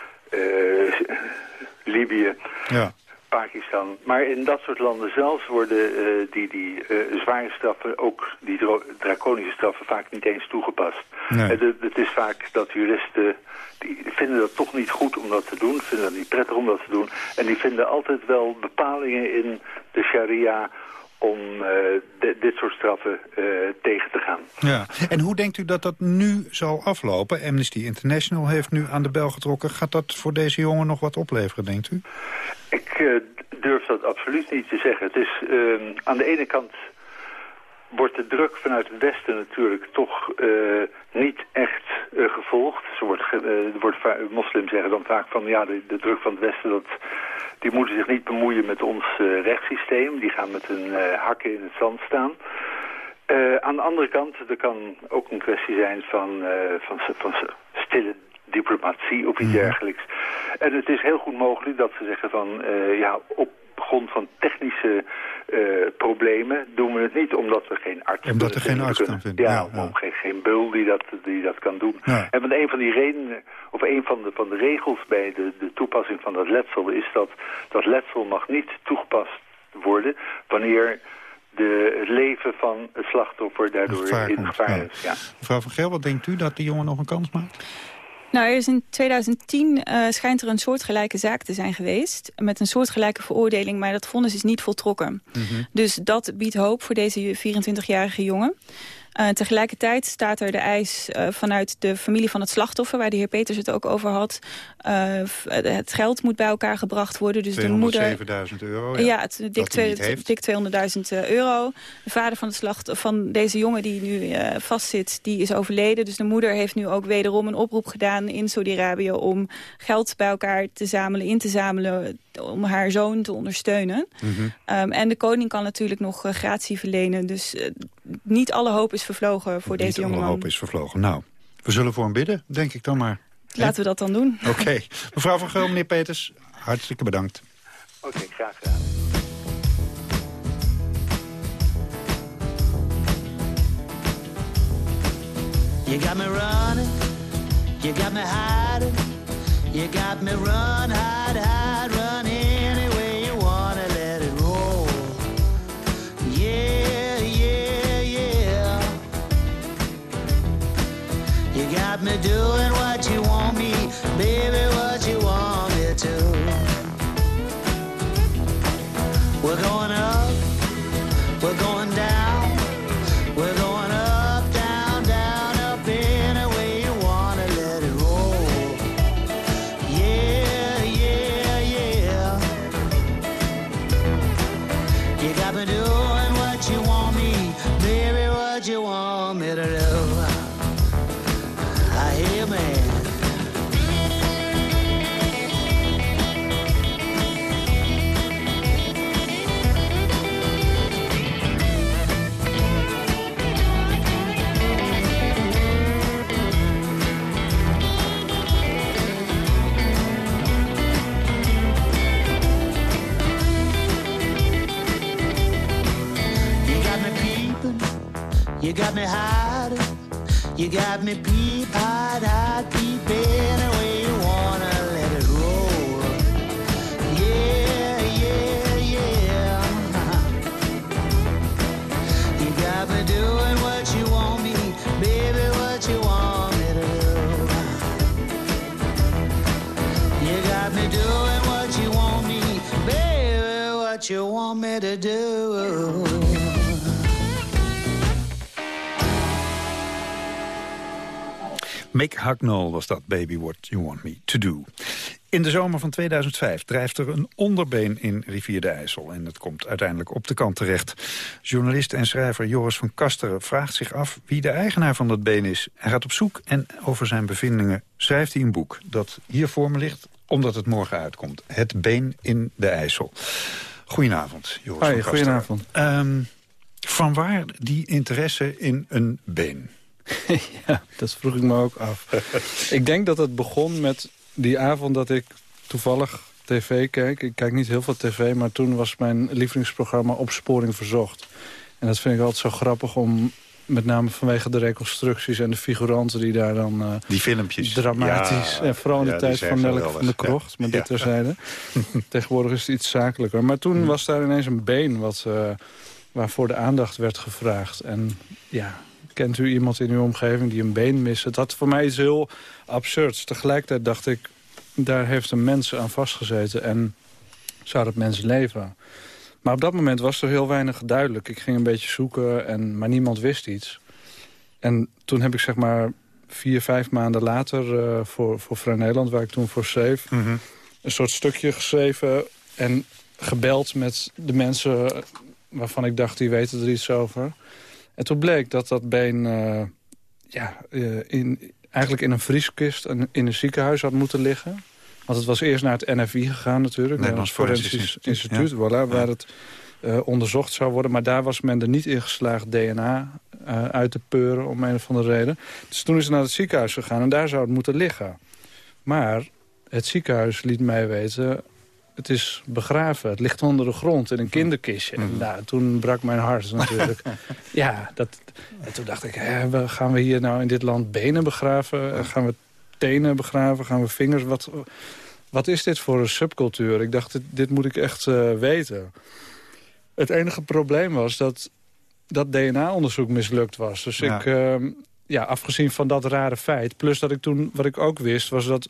Libië. Ja. Pakistan. Maar in dat soort landen zelfs worden uh, die, die uh, zware straffen, ook die draconische straffen, vaak niet eens toegepast. Nee. Het, het is vaak dat juristen, die vinden dat toch niet goed om dat te doen, vinden dat niet prettig om dat te doen. En die vinden altijd wel bepalingen in de sharia om uh, de, dit soort straffen uh, tegen te gaan. Ja. En hoe denkt u dat dat nu zal aflopen? Amnesty International heeft nu aan de bel getrokken. Gaat dat voor deze jongen nog wat opleveren, denkt u? Ik uh, durf dat absoluut niet te zeggen. Het is aan de ene kant wordt de druk vanuit het Westen natuurlijk toch uh, niet echt uh, gevolgd. Ze wordt, uh, wordt moslims zeggen dan vaak van ja, de, de, druk van het Westen, dat, die moeten zich niet bemoeien met ons rechtssysteem. Die gaan met hun hakken in het zand staan. aan de andere kant, er kan ook een kwestie zijn van, van, van stille diplomatie of iets dergelijks. En het is heel goed mogelijk dat ze zeggen van ja, op grond van technische uh, problemen doen we het niet omdat we geen arts Omdat er geen arts kunnen. kan vinden. Ja, ja, ja. Geen, geen bul die dat, die dat kan doen. Ja. En want een van die redenen, of een van de, van de regels bij de, de toepassing van dat letsel is dat dat letsel mag niet toegepast worden wanneer de, het leven van het slachtoffer daardoor in gevaar is. Ja. Mevrouw van Geel, wat denkt u dat die jongen nog een kans maakt? Nou, er is in 2010 uh, schijnt er een soortgelijke zaak te zijn geweest... met een soortgelijke veroordeling, maar dat vonnis is niet voltrokken. Mm -hmm. Dus dat biedt hoop voor deze 24-jarige jongen. Uh, tegelijkertijd staat er de eis uh, vanuit de familie van het slachtoffer... waar de heer Peters het ook over had. Uh, het geld moet bij elkaar gebracht worden. Dus de moeder, 207.000 euro. Ja, ja het, dik, dik 200.000 euro. De vader van, de slacht, van deze jongen die nu vastzit, die is overleden. Dus de moeder heeft nu ook wederom een oproep gedaan in Saudi-Arabië... om geld bij elkaar te zamelen, in te zamelen om haar zoon te ondersteunen. Mm -hmm. um, en de koning kan natuurlijk nog uh, gratie verlenen. Dus uh, niet alle hoop is vervlogen voor niet deze jongeman. Niet alle hoop is vervlogen. Nou, we zullen voor hem bidden, denk ik dan maar. Laten we dat dan doen. Oké. Okay. Mevrouw van Geul, meneer Peters, hartstikke bedankt. Oké, okay, graag gedaan. You got me running, you got me hiding, you got me run, hide, hide, me doing what you want me, baby, what you want me to. We're going you got me hiding, you got me peep, hide, hide, peep any way you wanna let it roll. Yeah, yeah, yeah. You got me doing what you want me, baby, what you want me to do. You got me doing what you want me, baby, what you want me to do. Mick Hucknall was dat, Baby What You Want Me To Do. In de zomer van 2005 drijft er een onderbeen in Rivier de IJssel... en het komt uiteindelijk op de kant terecht. Journalist en schrijver Joris van Kasteren vraagt zich af... wie de eigenaar van dat been is. Hij gaat op zoek en over zijn bevindingen schrijft hij een boek... dat hier voor me ligt, omdat het morgen uitkomt. Het been in de IJssel. Goedenavond, Joris Hoi, van Kasteren. goedenavond. Ehm, van waar die interesse in een been? ja, dat vroeg ik me ook af. ik denk dat het begon met die avond dat ik toevallig tv keek. Ik kijk niet heel veel tv, maar toen was mijn lievelingsprogramma Opsporing Verzocht. En dat vind ik altijd zo grappig om... Met name vanwege de reconstructies en de figuranten die daar dan... eh, Die filmpjes. Dramatisch. Ja, en vooral in de ja, tijd van Nelke van de Krocht. Ja. Maar dit terzijde. Tegenwoordig is het iets zakelijker. Maar toen was daar ineens een been wat, eh, waarvoor de aandacht werd gevraagd. En ja, kent u iemand in uw omgeving die een been mist? Had voor mij iets heel absurds. Tegelijkertijd dacht ik, daar heeft een mens aan vastgezeten. En zou dat mens leven? Maar op dat moment was er heel weinig duidelijk. Ik ging een beetje zoeken, en, maar niemand wist iets. En toen heb ik zeg maar vier, vijf maanden later eh, voor, voor Vrij Nederland... waar ik toen voor schreef, Mhm. een soort stukje geschreven... en gebeld met de mensen waarvan ik dacht, die weten er iets over. En toen bleek dat dat been eh, ja, eh, in, eigenlijk in een vrieskist... en in een ziekenhuis had moeten liggen. Want het was eerst naar het NFI gegaan natuurlijk. naar Nederlands het Forensisch Instituut, voilà, waar het eh, onderzocht zou worden. Maar daar was men er niet in geslaagd DNA uit te peuren om een of andere reden. Dus toen is het naar het ziekenhuis gegaan en daar zou het moeten liggen. Maar het ziekenhuis liet mij weten... het is begraven, het ligt onder de grond in een kinderkistje. En nou, toen brak mijn hart natuurlijk. ja, dat, en toen dacht ik, hè, gaan we hier nou in dit land benen begraven? Eh, Gaan we tenen begraven? Gaan we vingers? Wat, wat is dit voor een subcultuur? Ik dacht, dit, dit moet ik echt eh, weten. Het enige probleem was dat dat DNA-onderzoek mislukt was. Dus Ja. ik, ehm, ja, afgezien van dat rare feit... plus dat ik toen, wat ik ook wist, was dat...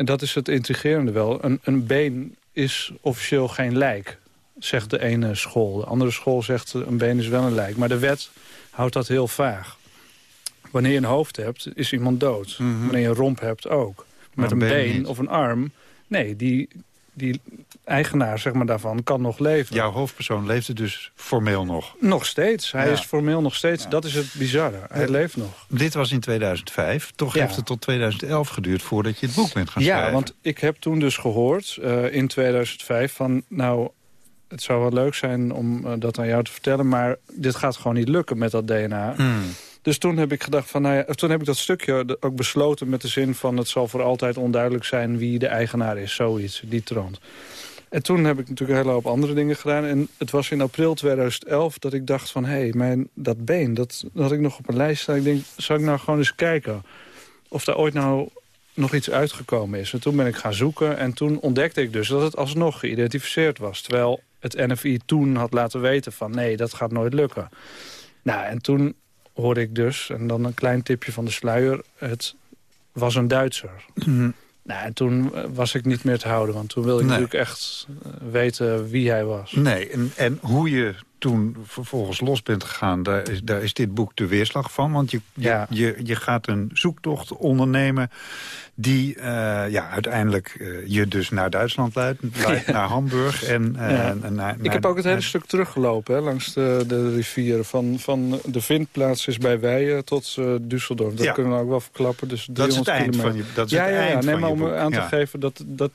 en dat is het intrigerende wel... een, een been is officieel geen lijk, zegt de ene school. De andere school zegt eh, een been is wel een lijk. Maar de wet houdt dat heel vaag. Wanneer je een hoofd hebt, is iemand dood. Wanneer je een romp hebt, ook. Met een een been been, of een arm, nee, die, die eigenaar zeg maar, daarvan kan nog leven. Jouw hoofdpersoon leefde dus formeel nog. Nog steeds. Hij Ja. is formeel nog steeds. Dat is het bizarre. Hij leeft nog. Dit was in 2005. Toch Ja. heeft het tot 2011 geduurd voordat je het boek bent gaan Ja, schrijven. want ik heb toen dus gehoord eh, in 2005 van... nou, het zou wel leuk zijn om eh, dat aan jou te vertellen... maar dit gaat gewoon niet lukken met dat DNA. Hmm. Dus toen heb ik gedacht van, nou ja, toen heb ik dat stukje ook besloten met de zin van... het zal voor altijd onduidelijk zijn wie de eigenaar is, zoiets, die trant. En toen heb ik natuurlijk een hele hoop andere dingen gedaan. En het was in april 2011 dat ik dacht van... hé, hey, mijn dat been, dat, dat had ik nog op een lijst staan. Ik denk, zal ik nou gewoon eens kijken of daar ooit nou nog iets uitgekomen is. En toen ben ik gaan zoeken en toen ontdekte ik dus dat het alsnog geïdentificeerd was. Terwijl het NFI toen had laten weten van nee, dat gaat nooit lukken. Nou, en toen hoorde ik dus, en dan een klein tipje van de sluier... het was een Duitser. Mhm. Nou, en toen eh, was ik niet meer te houden. Want toen wilde ik Nee. natuurlijk echt eh, weten wie hij was. Nee, en, en hoe je toen vervolgens los bent gegaan... daar is, daar is dit boek de weerslag van. Want je, je, je, je gaat een zoektocht ondernemen die uh, ja, uiteindelijk uh, je dus naar Duitsland leidt, leidt naar Hamburg. En, uh, Ja. en naar, Ik heb ook het hele stuk teruggelopen hè, langs de, de rivieren. Van, van de vindplaats is bij Weijen tot eh, Düsseldorf. Dat kunnen we ook wel verklappen. Dus Dat is het 300 eind kilometer. van je- dat is ja, het ja, ja. eind Nee, maar om aan te geven dat, dat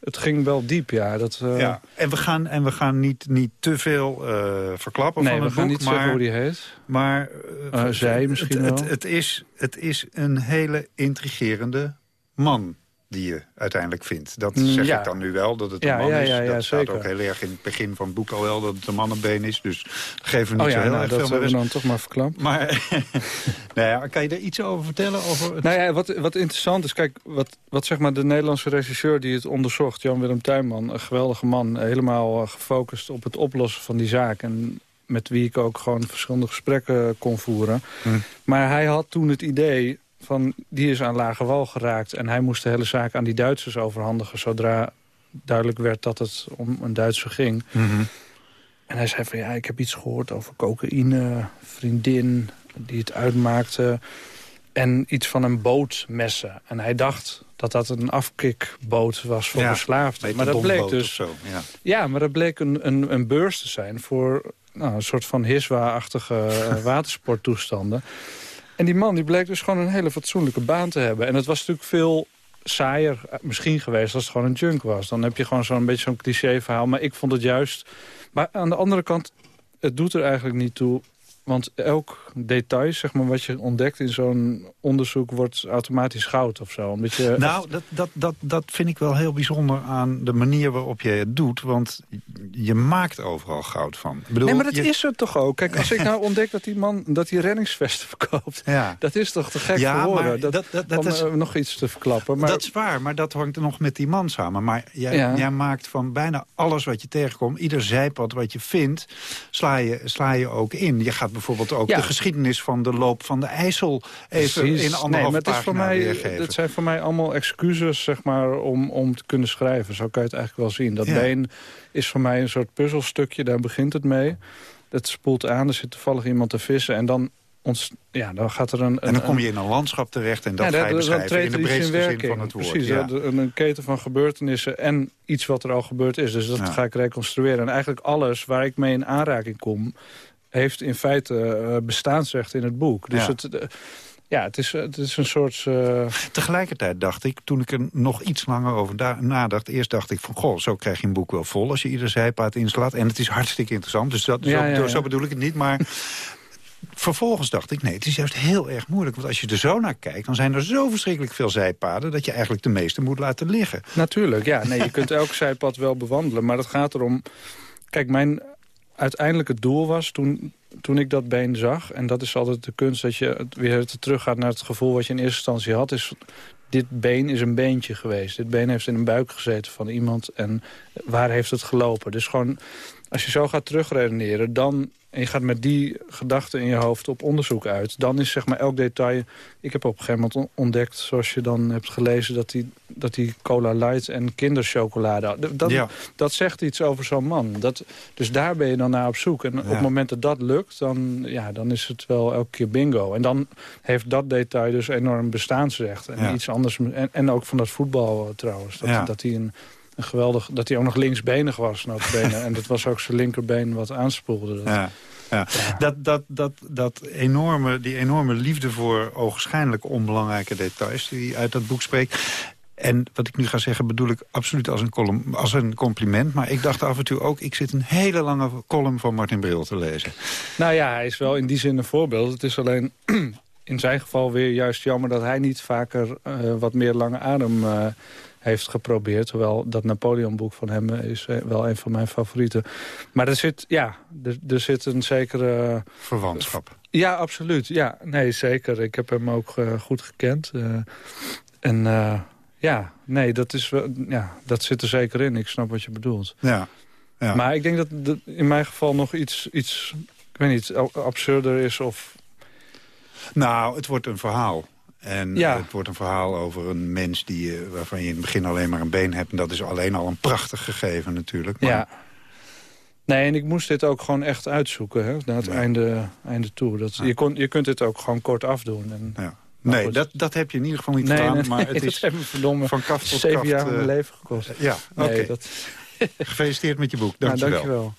het ging wel diep. Ja, dat, eh, Ja, en we gaan, en we gaan niet, niet te veel eh, verklappen Nee, van we het gaan boek. niet maar, zeggen hoe die heet. Maar Eh, zij misschien het, wel. Het, het, is, het is een hele intrigerende man die je uiteindelijk vindt. Dat Mm, zeg ja. ik dan nu wel, dat het een Ja, man is. ja, ja, dat staat zeker. ook heel erg in het begin van het boek al wel, dat het een mannenbeen is. Dus geven we niet Oh zo heel nou, erg dat veel hebben we dan toch maar verklapt. Maar nou ja, kan je er iets over vertellen? Over het... Nou ja, wat, wat interessant is, kijk, wat, wat zeg maar de Nederlandse regisseur die het onderzocht, Jan-Willem Tuinman, een geweldige man, helemaal eh, gefocust op het oplossen van die zaak. En met wie ik ook gewoon verschillende gesprekken kon voeren. Hm. Maar hij had toen het idee van, die is aan lage wal geraakt. En hij moest de hele zaak aan die Duitsers overhandigen, zodra duidelijk werd dat het om een Duitser ging. Mhm. En hij zei van ja, ik heb iets gehoord over cocaïne, vriendin die het uitmaakte. En iets van een bootmessen. En hij dacht dat dat een afkikboot was voor Ja, Maar dat bleek dus. zo, ja. Ja, maar dat bleek een, een, een beurs te zijn voor nou, een soort van hiswa-achtige watersporttoestanden. En die man die bleek dus gewoon een hele fatsoenlijke baan te hebben. En het was natuurlijk veel saaier eh, misschien geweest als het gewoon een junk was. Dan heb je gewoon zo'n beetje zo'n cliché verhaal. Maar ik vond het juist... Maar aan de andere kant, het doet er eigenlijk niet toe. Want elk detail, zeg maar, wat je ontdekt in zo'n onderzoek... wordt automatisch goud of zo. Omdat je Nou, dat, dat, dat, dat vind ik wel heel bijzonder aan de manier waarop je het doet. Want je maakt overal goud van. Ik bedoel, nee, maar dat je- is het toch ook? Kijk, als ik nou ontdek dat die man dat hij reddingsvesten verkoopt... Ja. dat is toch te gek Ja, voor woorden? maar Dat, dat- dat- dat om is- eh, nog iets te verklappen. Maar Dat is waar, maar dat hangt nog met die man samen. Maar jij, Ja. jij maakt van bijna alles wat je tegenkomt... ieder zijpad wat je vindt, sla je, sla je ook in. Je gaat bijvoorbeeld ook de geschiedenis van de loop van de IJssel... even Precies. in anderhalve nee, maar het is voor mij, weergeven. Het zijn voor mij allemaal excuses zeg maar, om, om te kunnen schrijven. Zo kan je het eigenlijk wel zien. Dat Ja. been is voor mij een soort puzzelstukje, daar begint het mee. Dat spoelt aan, er zit toevallig iemand te vissen... en dan, ons, ja, dan gaat er een... en dan kom je in een landschap terecht en dat ja, ga je beschrijven in de breedste zin werking. van het woord. Precies, ja. een, een keten van gebeurtenissen en iets wat er al gebeurd is. Dus dat Ja. ga ik reconstrueren. En eigenlijk alles waar ik mee in aanraking kom... heeft in feite eh, bestaansrecht in het boek. Dus Ja. het, eh, ja, het, is, het is een soort... eh, Tegelijkertijd dacht ik, toen ik er nog iets langer over da- nadacht... eerst dacht ik van, goh, zo krijg je een boek wel vol... als je ieder zijpaad inslaat. En het is hartstikke interessant, dus dat, Ja, zo, ja, ja. zo bedoel ik het niet. Maar vervolgens dacht ik, nee, het is juist heel erg moeilijk. Want als je er zo naar kijkt, dan zijn er zo verschrikkelijk veel zijpaden... dat je eigenlijk de meeste moet laten liggen. Natuurlijk, ja. Nee, je kunt elk zijpad wel bewandelen. Maar het gaat erom... Kijk, mijn uiteindelijke doel was toen, toen ik dat been zag... en dat is altijd de kunst dat je het weer teruggaat naar het gevoel... wat je in eerste instantie had, is... dit been is een beentje geweest. Dit been heeft in een buik gezeten van iemand. En waar heeft het gelopen? Dus gewoon, als je zo gaat terugredeneren... dan en je gaat met die gedachten in je hoofd op onderzoek uit... dan is zeg maar elk detail... Ik heb op een gegeven moment on- ontdekt, zoals je dan hebt gelezen... dat die, dat die cola light en kinderchocolade... Dat, Ja. dat zegt iets over zo'n man. Dat, dus daar ben je dan naar op zoek. En op het moment dat dat lukt, dan, ja, dan is het wel elke keer bingo. En dan heeft dat detail dus enorm bestaansrecht. En Ja. iets anders. En, en ook van dat voetbal eh, trouwens. Dat, Ja. dat hij een, een geweldig... Dat hij ook nog linksbenig was, notabene. en dat was ook zijn linkerbeen wat aanspoelde. Dat, Ja. Ja. Dat, dat, dat, dat enorme, die enorme liefde voor ogenschijnlijk onbelangrijke details... die uit dat boek spreekt... En wat ik nu ga zeggen bedoel ik absoluut als een, column, als een compliment. Maar ik dacht af en toe ook, ik zit een hele lange column van Martin Bril te lezen. Nou ja, hij is wel in die zin een voorbeeld. Het is alleen in zijn geval weer juist jammer dat hij niet vaker eh, wat meer lange adem eh, heeft geprobeerd. Hoewel dat Napoleon-boek van hem eh, is eh, wel een van mijn favorieten. Maar er zit, ja, er, er zit een zekere... Verwantschap. Ja, absoluut. Ja, nee, zeker. Ik heb hem ook eh, goed gekend. eh, en eh, ja, nee, dat, is wel, ja, dat zit er zeker in. Ik snap wat je bedoelt. Ja. ja. Maar ik denk dat dat in mijn geval nog iets, iets ik weet niet, absurder is of... Nou, het wordt een verhaal. En Ja. eh, het wordt een verhaal over een mens die, eh, waarvan je in het begin alleen maar een been hebt. En dat is alleen al een prachtig gegeven natuurlijk. Maar, Ja. Nee, en ik moest dit ook gewoon echt uitzoeken, hè, naar het einde, einde toe. Dat, je, kon, je kunt dit ook gewoon kort afdoen. En, ja. Nee, dat, dat heb je in ieder geval niet nee, gedaan. Nee, maar nee, het dat is verdomme van kaft tot zeven kaft, jaar van mijn eh, leven gekost. ja, oké. Nee, dat... Gefeliciteerd met je boek, Nou, dankjewel. dankjewel.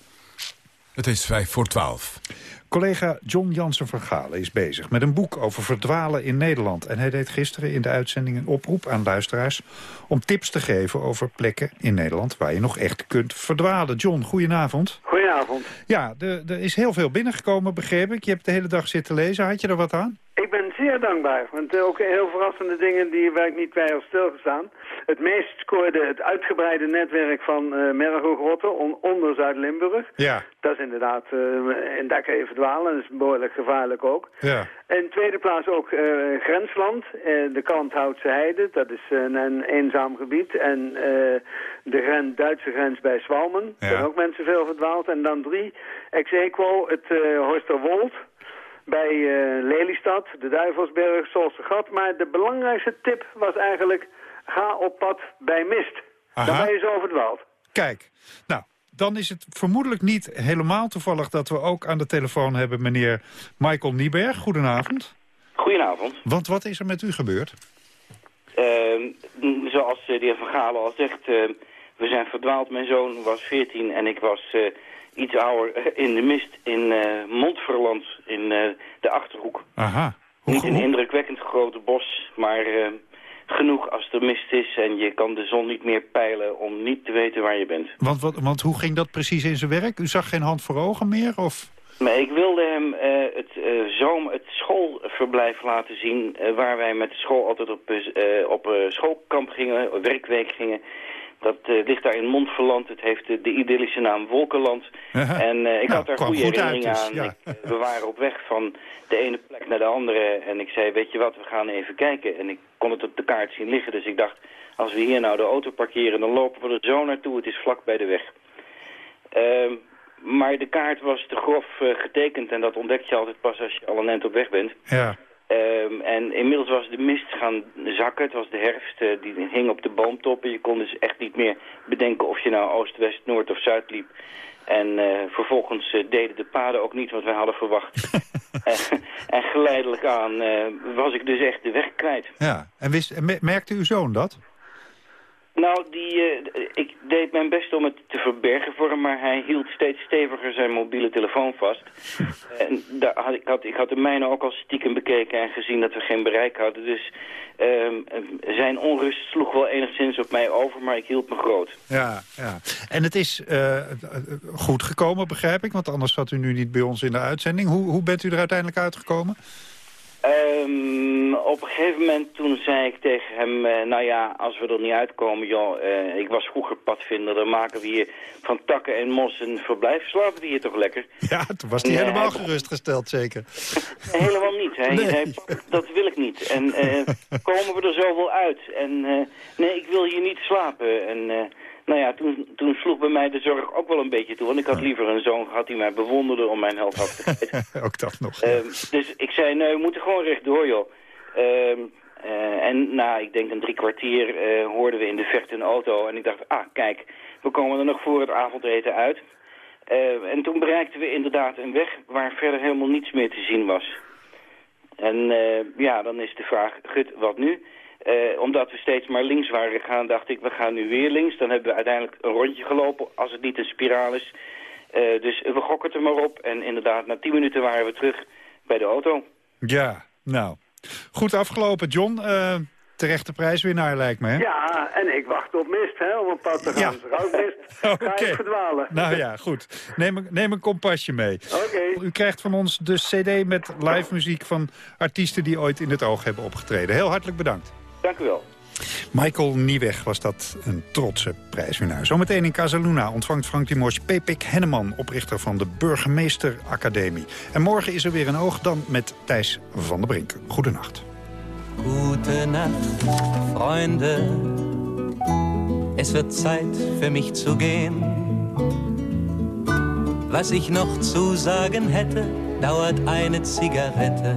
Het is vijf voor twaalf. Collega John Jansen van Galen is bezig met een boek over verdwalen in Nederland. En hij deed gisteren in de uitzending een oproep aan luisteraars... om tips te geven over plekken in Nederland waar je nog echt kunt verdwalen. John, goedenavond. Goedenavond. Ja, er, er is heel veel binnengekomen, begreep ik. Je hebt de hele dag zitten lezen. Had je er wat aan? Ik ben zeer dankbaar, want ook heel verrassende dingen die waar ik niet bij had stilgestaan. Het meest scoorde het uitgebreide netwerk van uh, Mergelgrotten on, onder Zuid-Limburg. Ja. Dat is inderdaad, uh, en daar kan je verdwalen, dat is behoorlijk gevaarlijk ook. Ja. In tweede plaats ook uh, Grensland, de Kalmthoutse Heide, dat is een, een eenzaam gebied. En de gren, Duitse grens bij Zwalmen, Ja. daar zijn ook mensen veel verdwaald. En dan drie, ex equo, het Horsterwold bij Lelystad, de Duivelsberg, Solstergat. Maar de belangrijkste tip was eigenlijk, ga op pad bij mist. Aha. Dan ben je zo verdwaald. Kijk, nou, dan is het vermoedelijk niet helemaal toevallig... dat we ook aan de telefoon hebben meneer Michael Nieberg. Goedenavond. Goedenavond. Want wat is er met u gebeurd? Uh, zoals de heer Van Galen al zegt, uh, we zijn verdwaald. Mijn zoon was 14 en ik was uh, iets ouder in de mist in Montferland in de Achterhoek. Aha. Niet een indrukwekkend grote bos, maar genoeg als er mist is en je kan de zon niet meer peilen om niet te weten waar je bent. Want, wat, want hoe ging dat precies in zijn werk? U zag geen hand voor ogen meer? Of? Maar ik wilde hem uh, het, uh, het schoolverblijf laten zien... Uh, waar wij met de school altijd op, op schoolkamp gingen, werkweek gingen. Dat ligt daar in Montferland. Het heeft de, de idyllische naam Wolkenland. -huh. En ik ja, had daar goede herinneringen dus, aan. ja. Ik, we waren op weg van de ene plek naar de andere. En ik zei, weet je wat, we gaan even kijken. En ik kon het op de kaart zien liggen. Dus ik dacht, als we hier nou de auto parkeren... dan lopen we er zo naartoe. Het is vlak bij de weg. Ehm, maar de kaart was te grof uh, getekend en dat ontdek je altijd pas als je al een eind op weg bent. Ja. Um, en inmiddels was de mist gaan zakken. Het was de herfst, uh, die hing op de boomtoppen. Je kon dus echt niet meer bedenken of je nou oost, west, noord of zuid liep. En uh, vervolgens deden de paden ook niet wat wij hadden verwacht. en, en geleidelijk aan was ik dus echt de weg kwijt. Ja, en wist, merkte uw zoon dat? Nou, die, uh, ik deed mijn best om het te verbergen voor hem, maar hij hield steeds steviger zijn mobiele telefoon vast. en daar had, ik, had, ik had de mijne ook al stiekem bekeken en gezien dat we geen bereik hadden. Dus uh, zijn onrust sloeg wel enigszins op mij over, maar ik hield me groot. Ja, ja. En het is uh, goed gekomen, begrijp ik, want anders zat u nu niet bij ons in de uitzending. Hoe, hoe bent u er uiteindelijk uitgekomen? Um, op een gegeven moment toen zei ik tegen hem, uh, nou ja, als we er niet uitkomen, joh, uh, ik was vroeger padvinder, dan maken we hier van takken en mos een verblijf, slapen we hier toch lekker? Ja, toen was hij Nee, helemaal hij- gerustgesteld, zeker. Helemaal niet, hij, hij, dat wil ik niet. En uh, komen we er zo wel uit? En nee, ik wil hier niet slapen. En nou ja, toen, toen sloeg bij mij de zorg ook wel een beetje toe, want ik had liever een zoon gehad die mij bewonderde om mijn heldhaftigheid. Ook dat nog. Ehm, dus ik zei, nee, we moeten gewoon rechtdoor, joh. Ehm, eh, en na, ik denk een drie kwartier, eh, hoorden we in de verte een auto. En ik dacht, ah, kijk, we komen er nog voor het avondeten uit. Eh, en toen bereikten we inderdaad een weg waar verder helemaal niets meer te zien was. En eh, ja, dan is de vraag, gut, wat nu? Eh, omdat we steeds maar links waren gegaan, dacht ik, we gaan nu weer links. Dan hebben we uiteindelijk een rondje gelopen, als het niet een spiraal is. Eh, dus we gokken het er maar op. En inderdaad, na tien minuten waren we terug bij de auto. Ja, nou. Goed afgelopen, John. Eh terechte prijswinnaar, lijkt me, hè? Ja, en ik wacht op mist, hè, om een pad te gaan. Ja. Er ook mist, ga ik verdwalen. Nou ja, goed. Neem, een- neem een kompasje mee. Oké. U krijgt van ons de cd met live muziek van artiesten die ooit in het oog hebben opgetreden. Heel hartelijk bedankt. Dank u wel. Michael Nieweg was dat een trotse prijswinnaar. Zometeen in Casaluna ontvangt Frank Dumos Pepik Henneman... oprichter van de Burgemeester Academie. En morgen is er weer een oog, dan met Thijs van der Brink. Goedenacht. Gute Nacht, Freunde. Es wird Zeit für mich zu gehen. Was ich noch zu sagen hätte, dauert eine Zigarette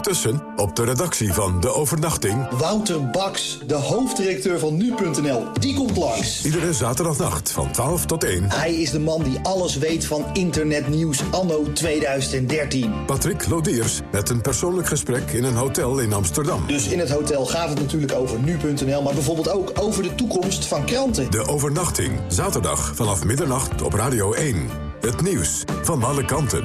Ondertussen op de redactie van De Overnachting... Wouter Baks, de hoofddirecteur van Nu.nl, die komt langs. Iedere zaterdagnacht van 12 tot 1. Hij is de man die alles weet van internetnieuws anno 2013. Patrick Lodiers met een persoonlijk gesprek in een hotel in Amsterdam. Dus in het hotel gaat het natuurlijk over Nu.nl... maar bijvoorbeeld ook over de toekomst van kranten. De Overnachting, zaterdag vanaf middernacht op Radio 1. Het nieuws van alle kanten.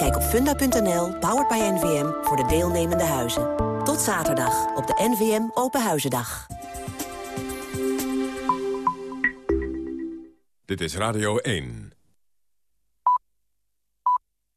Kijk op funda.nl, powered by NVM, voor de deelnemende huizen. Tot zaterdag op de NVM Openhuizendag. Dit is Radio 1.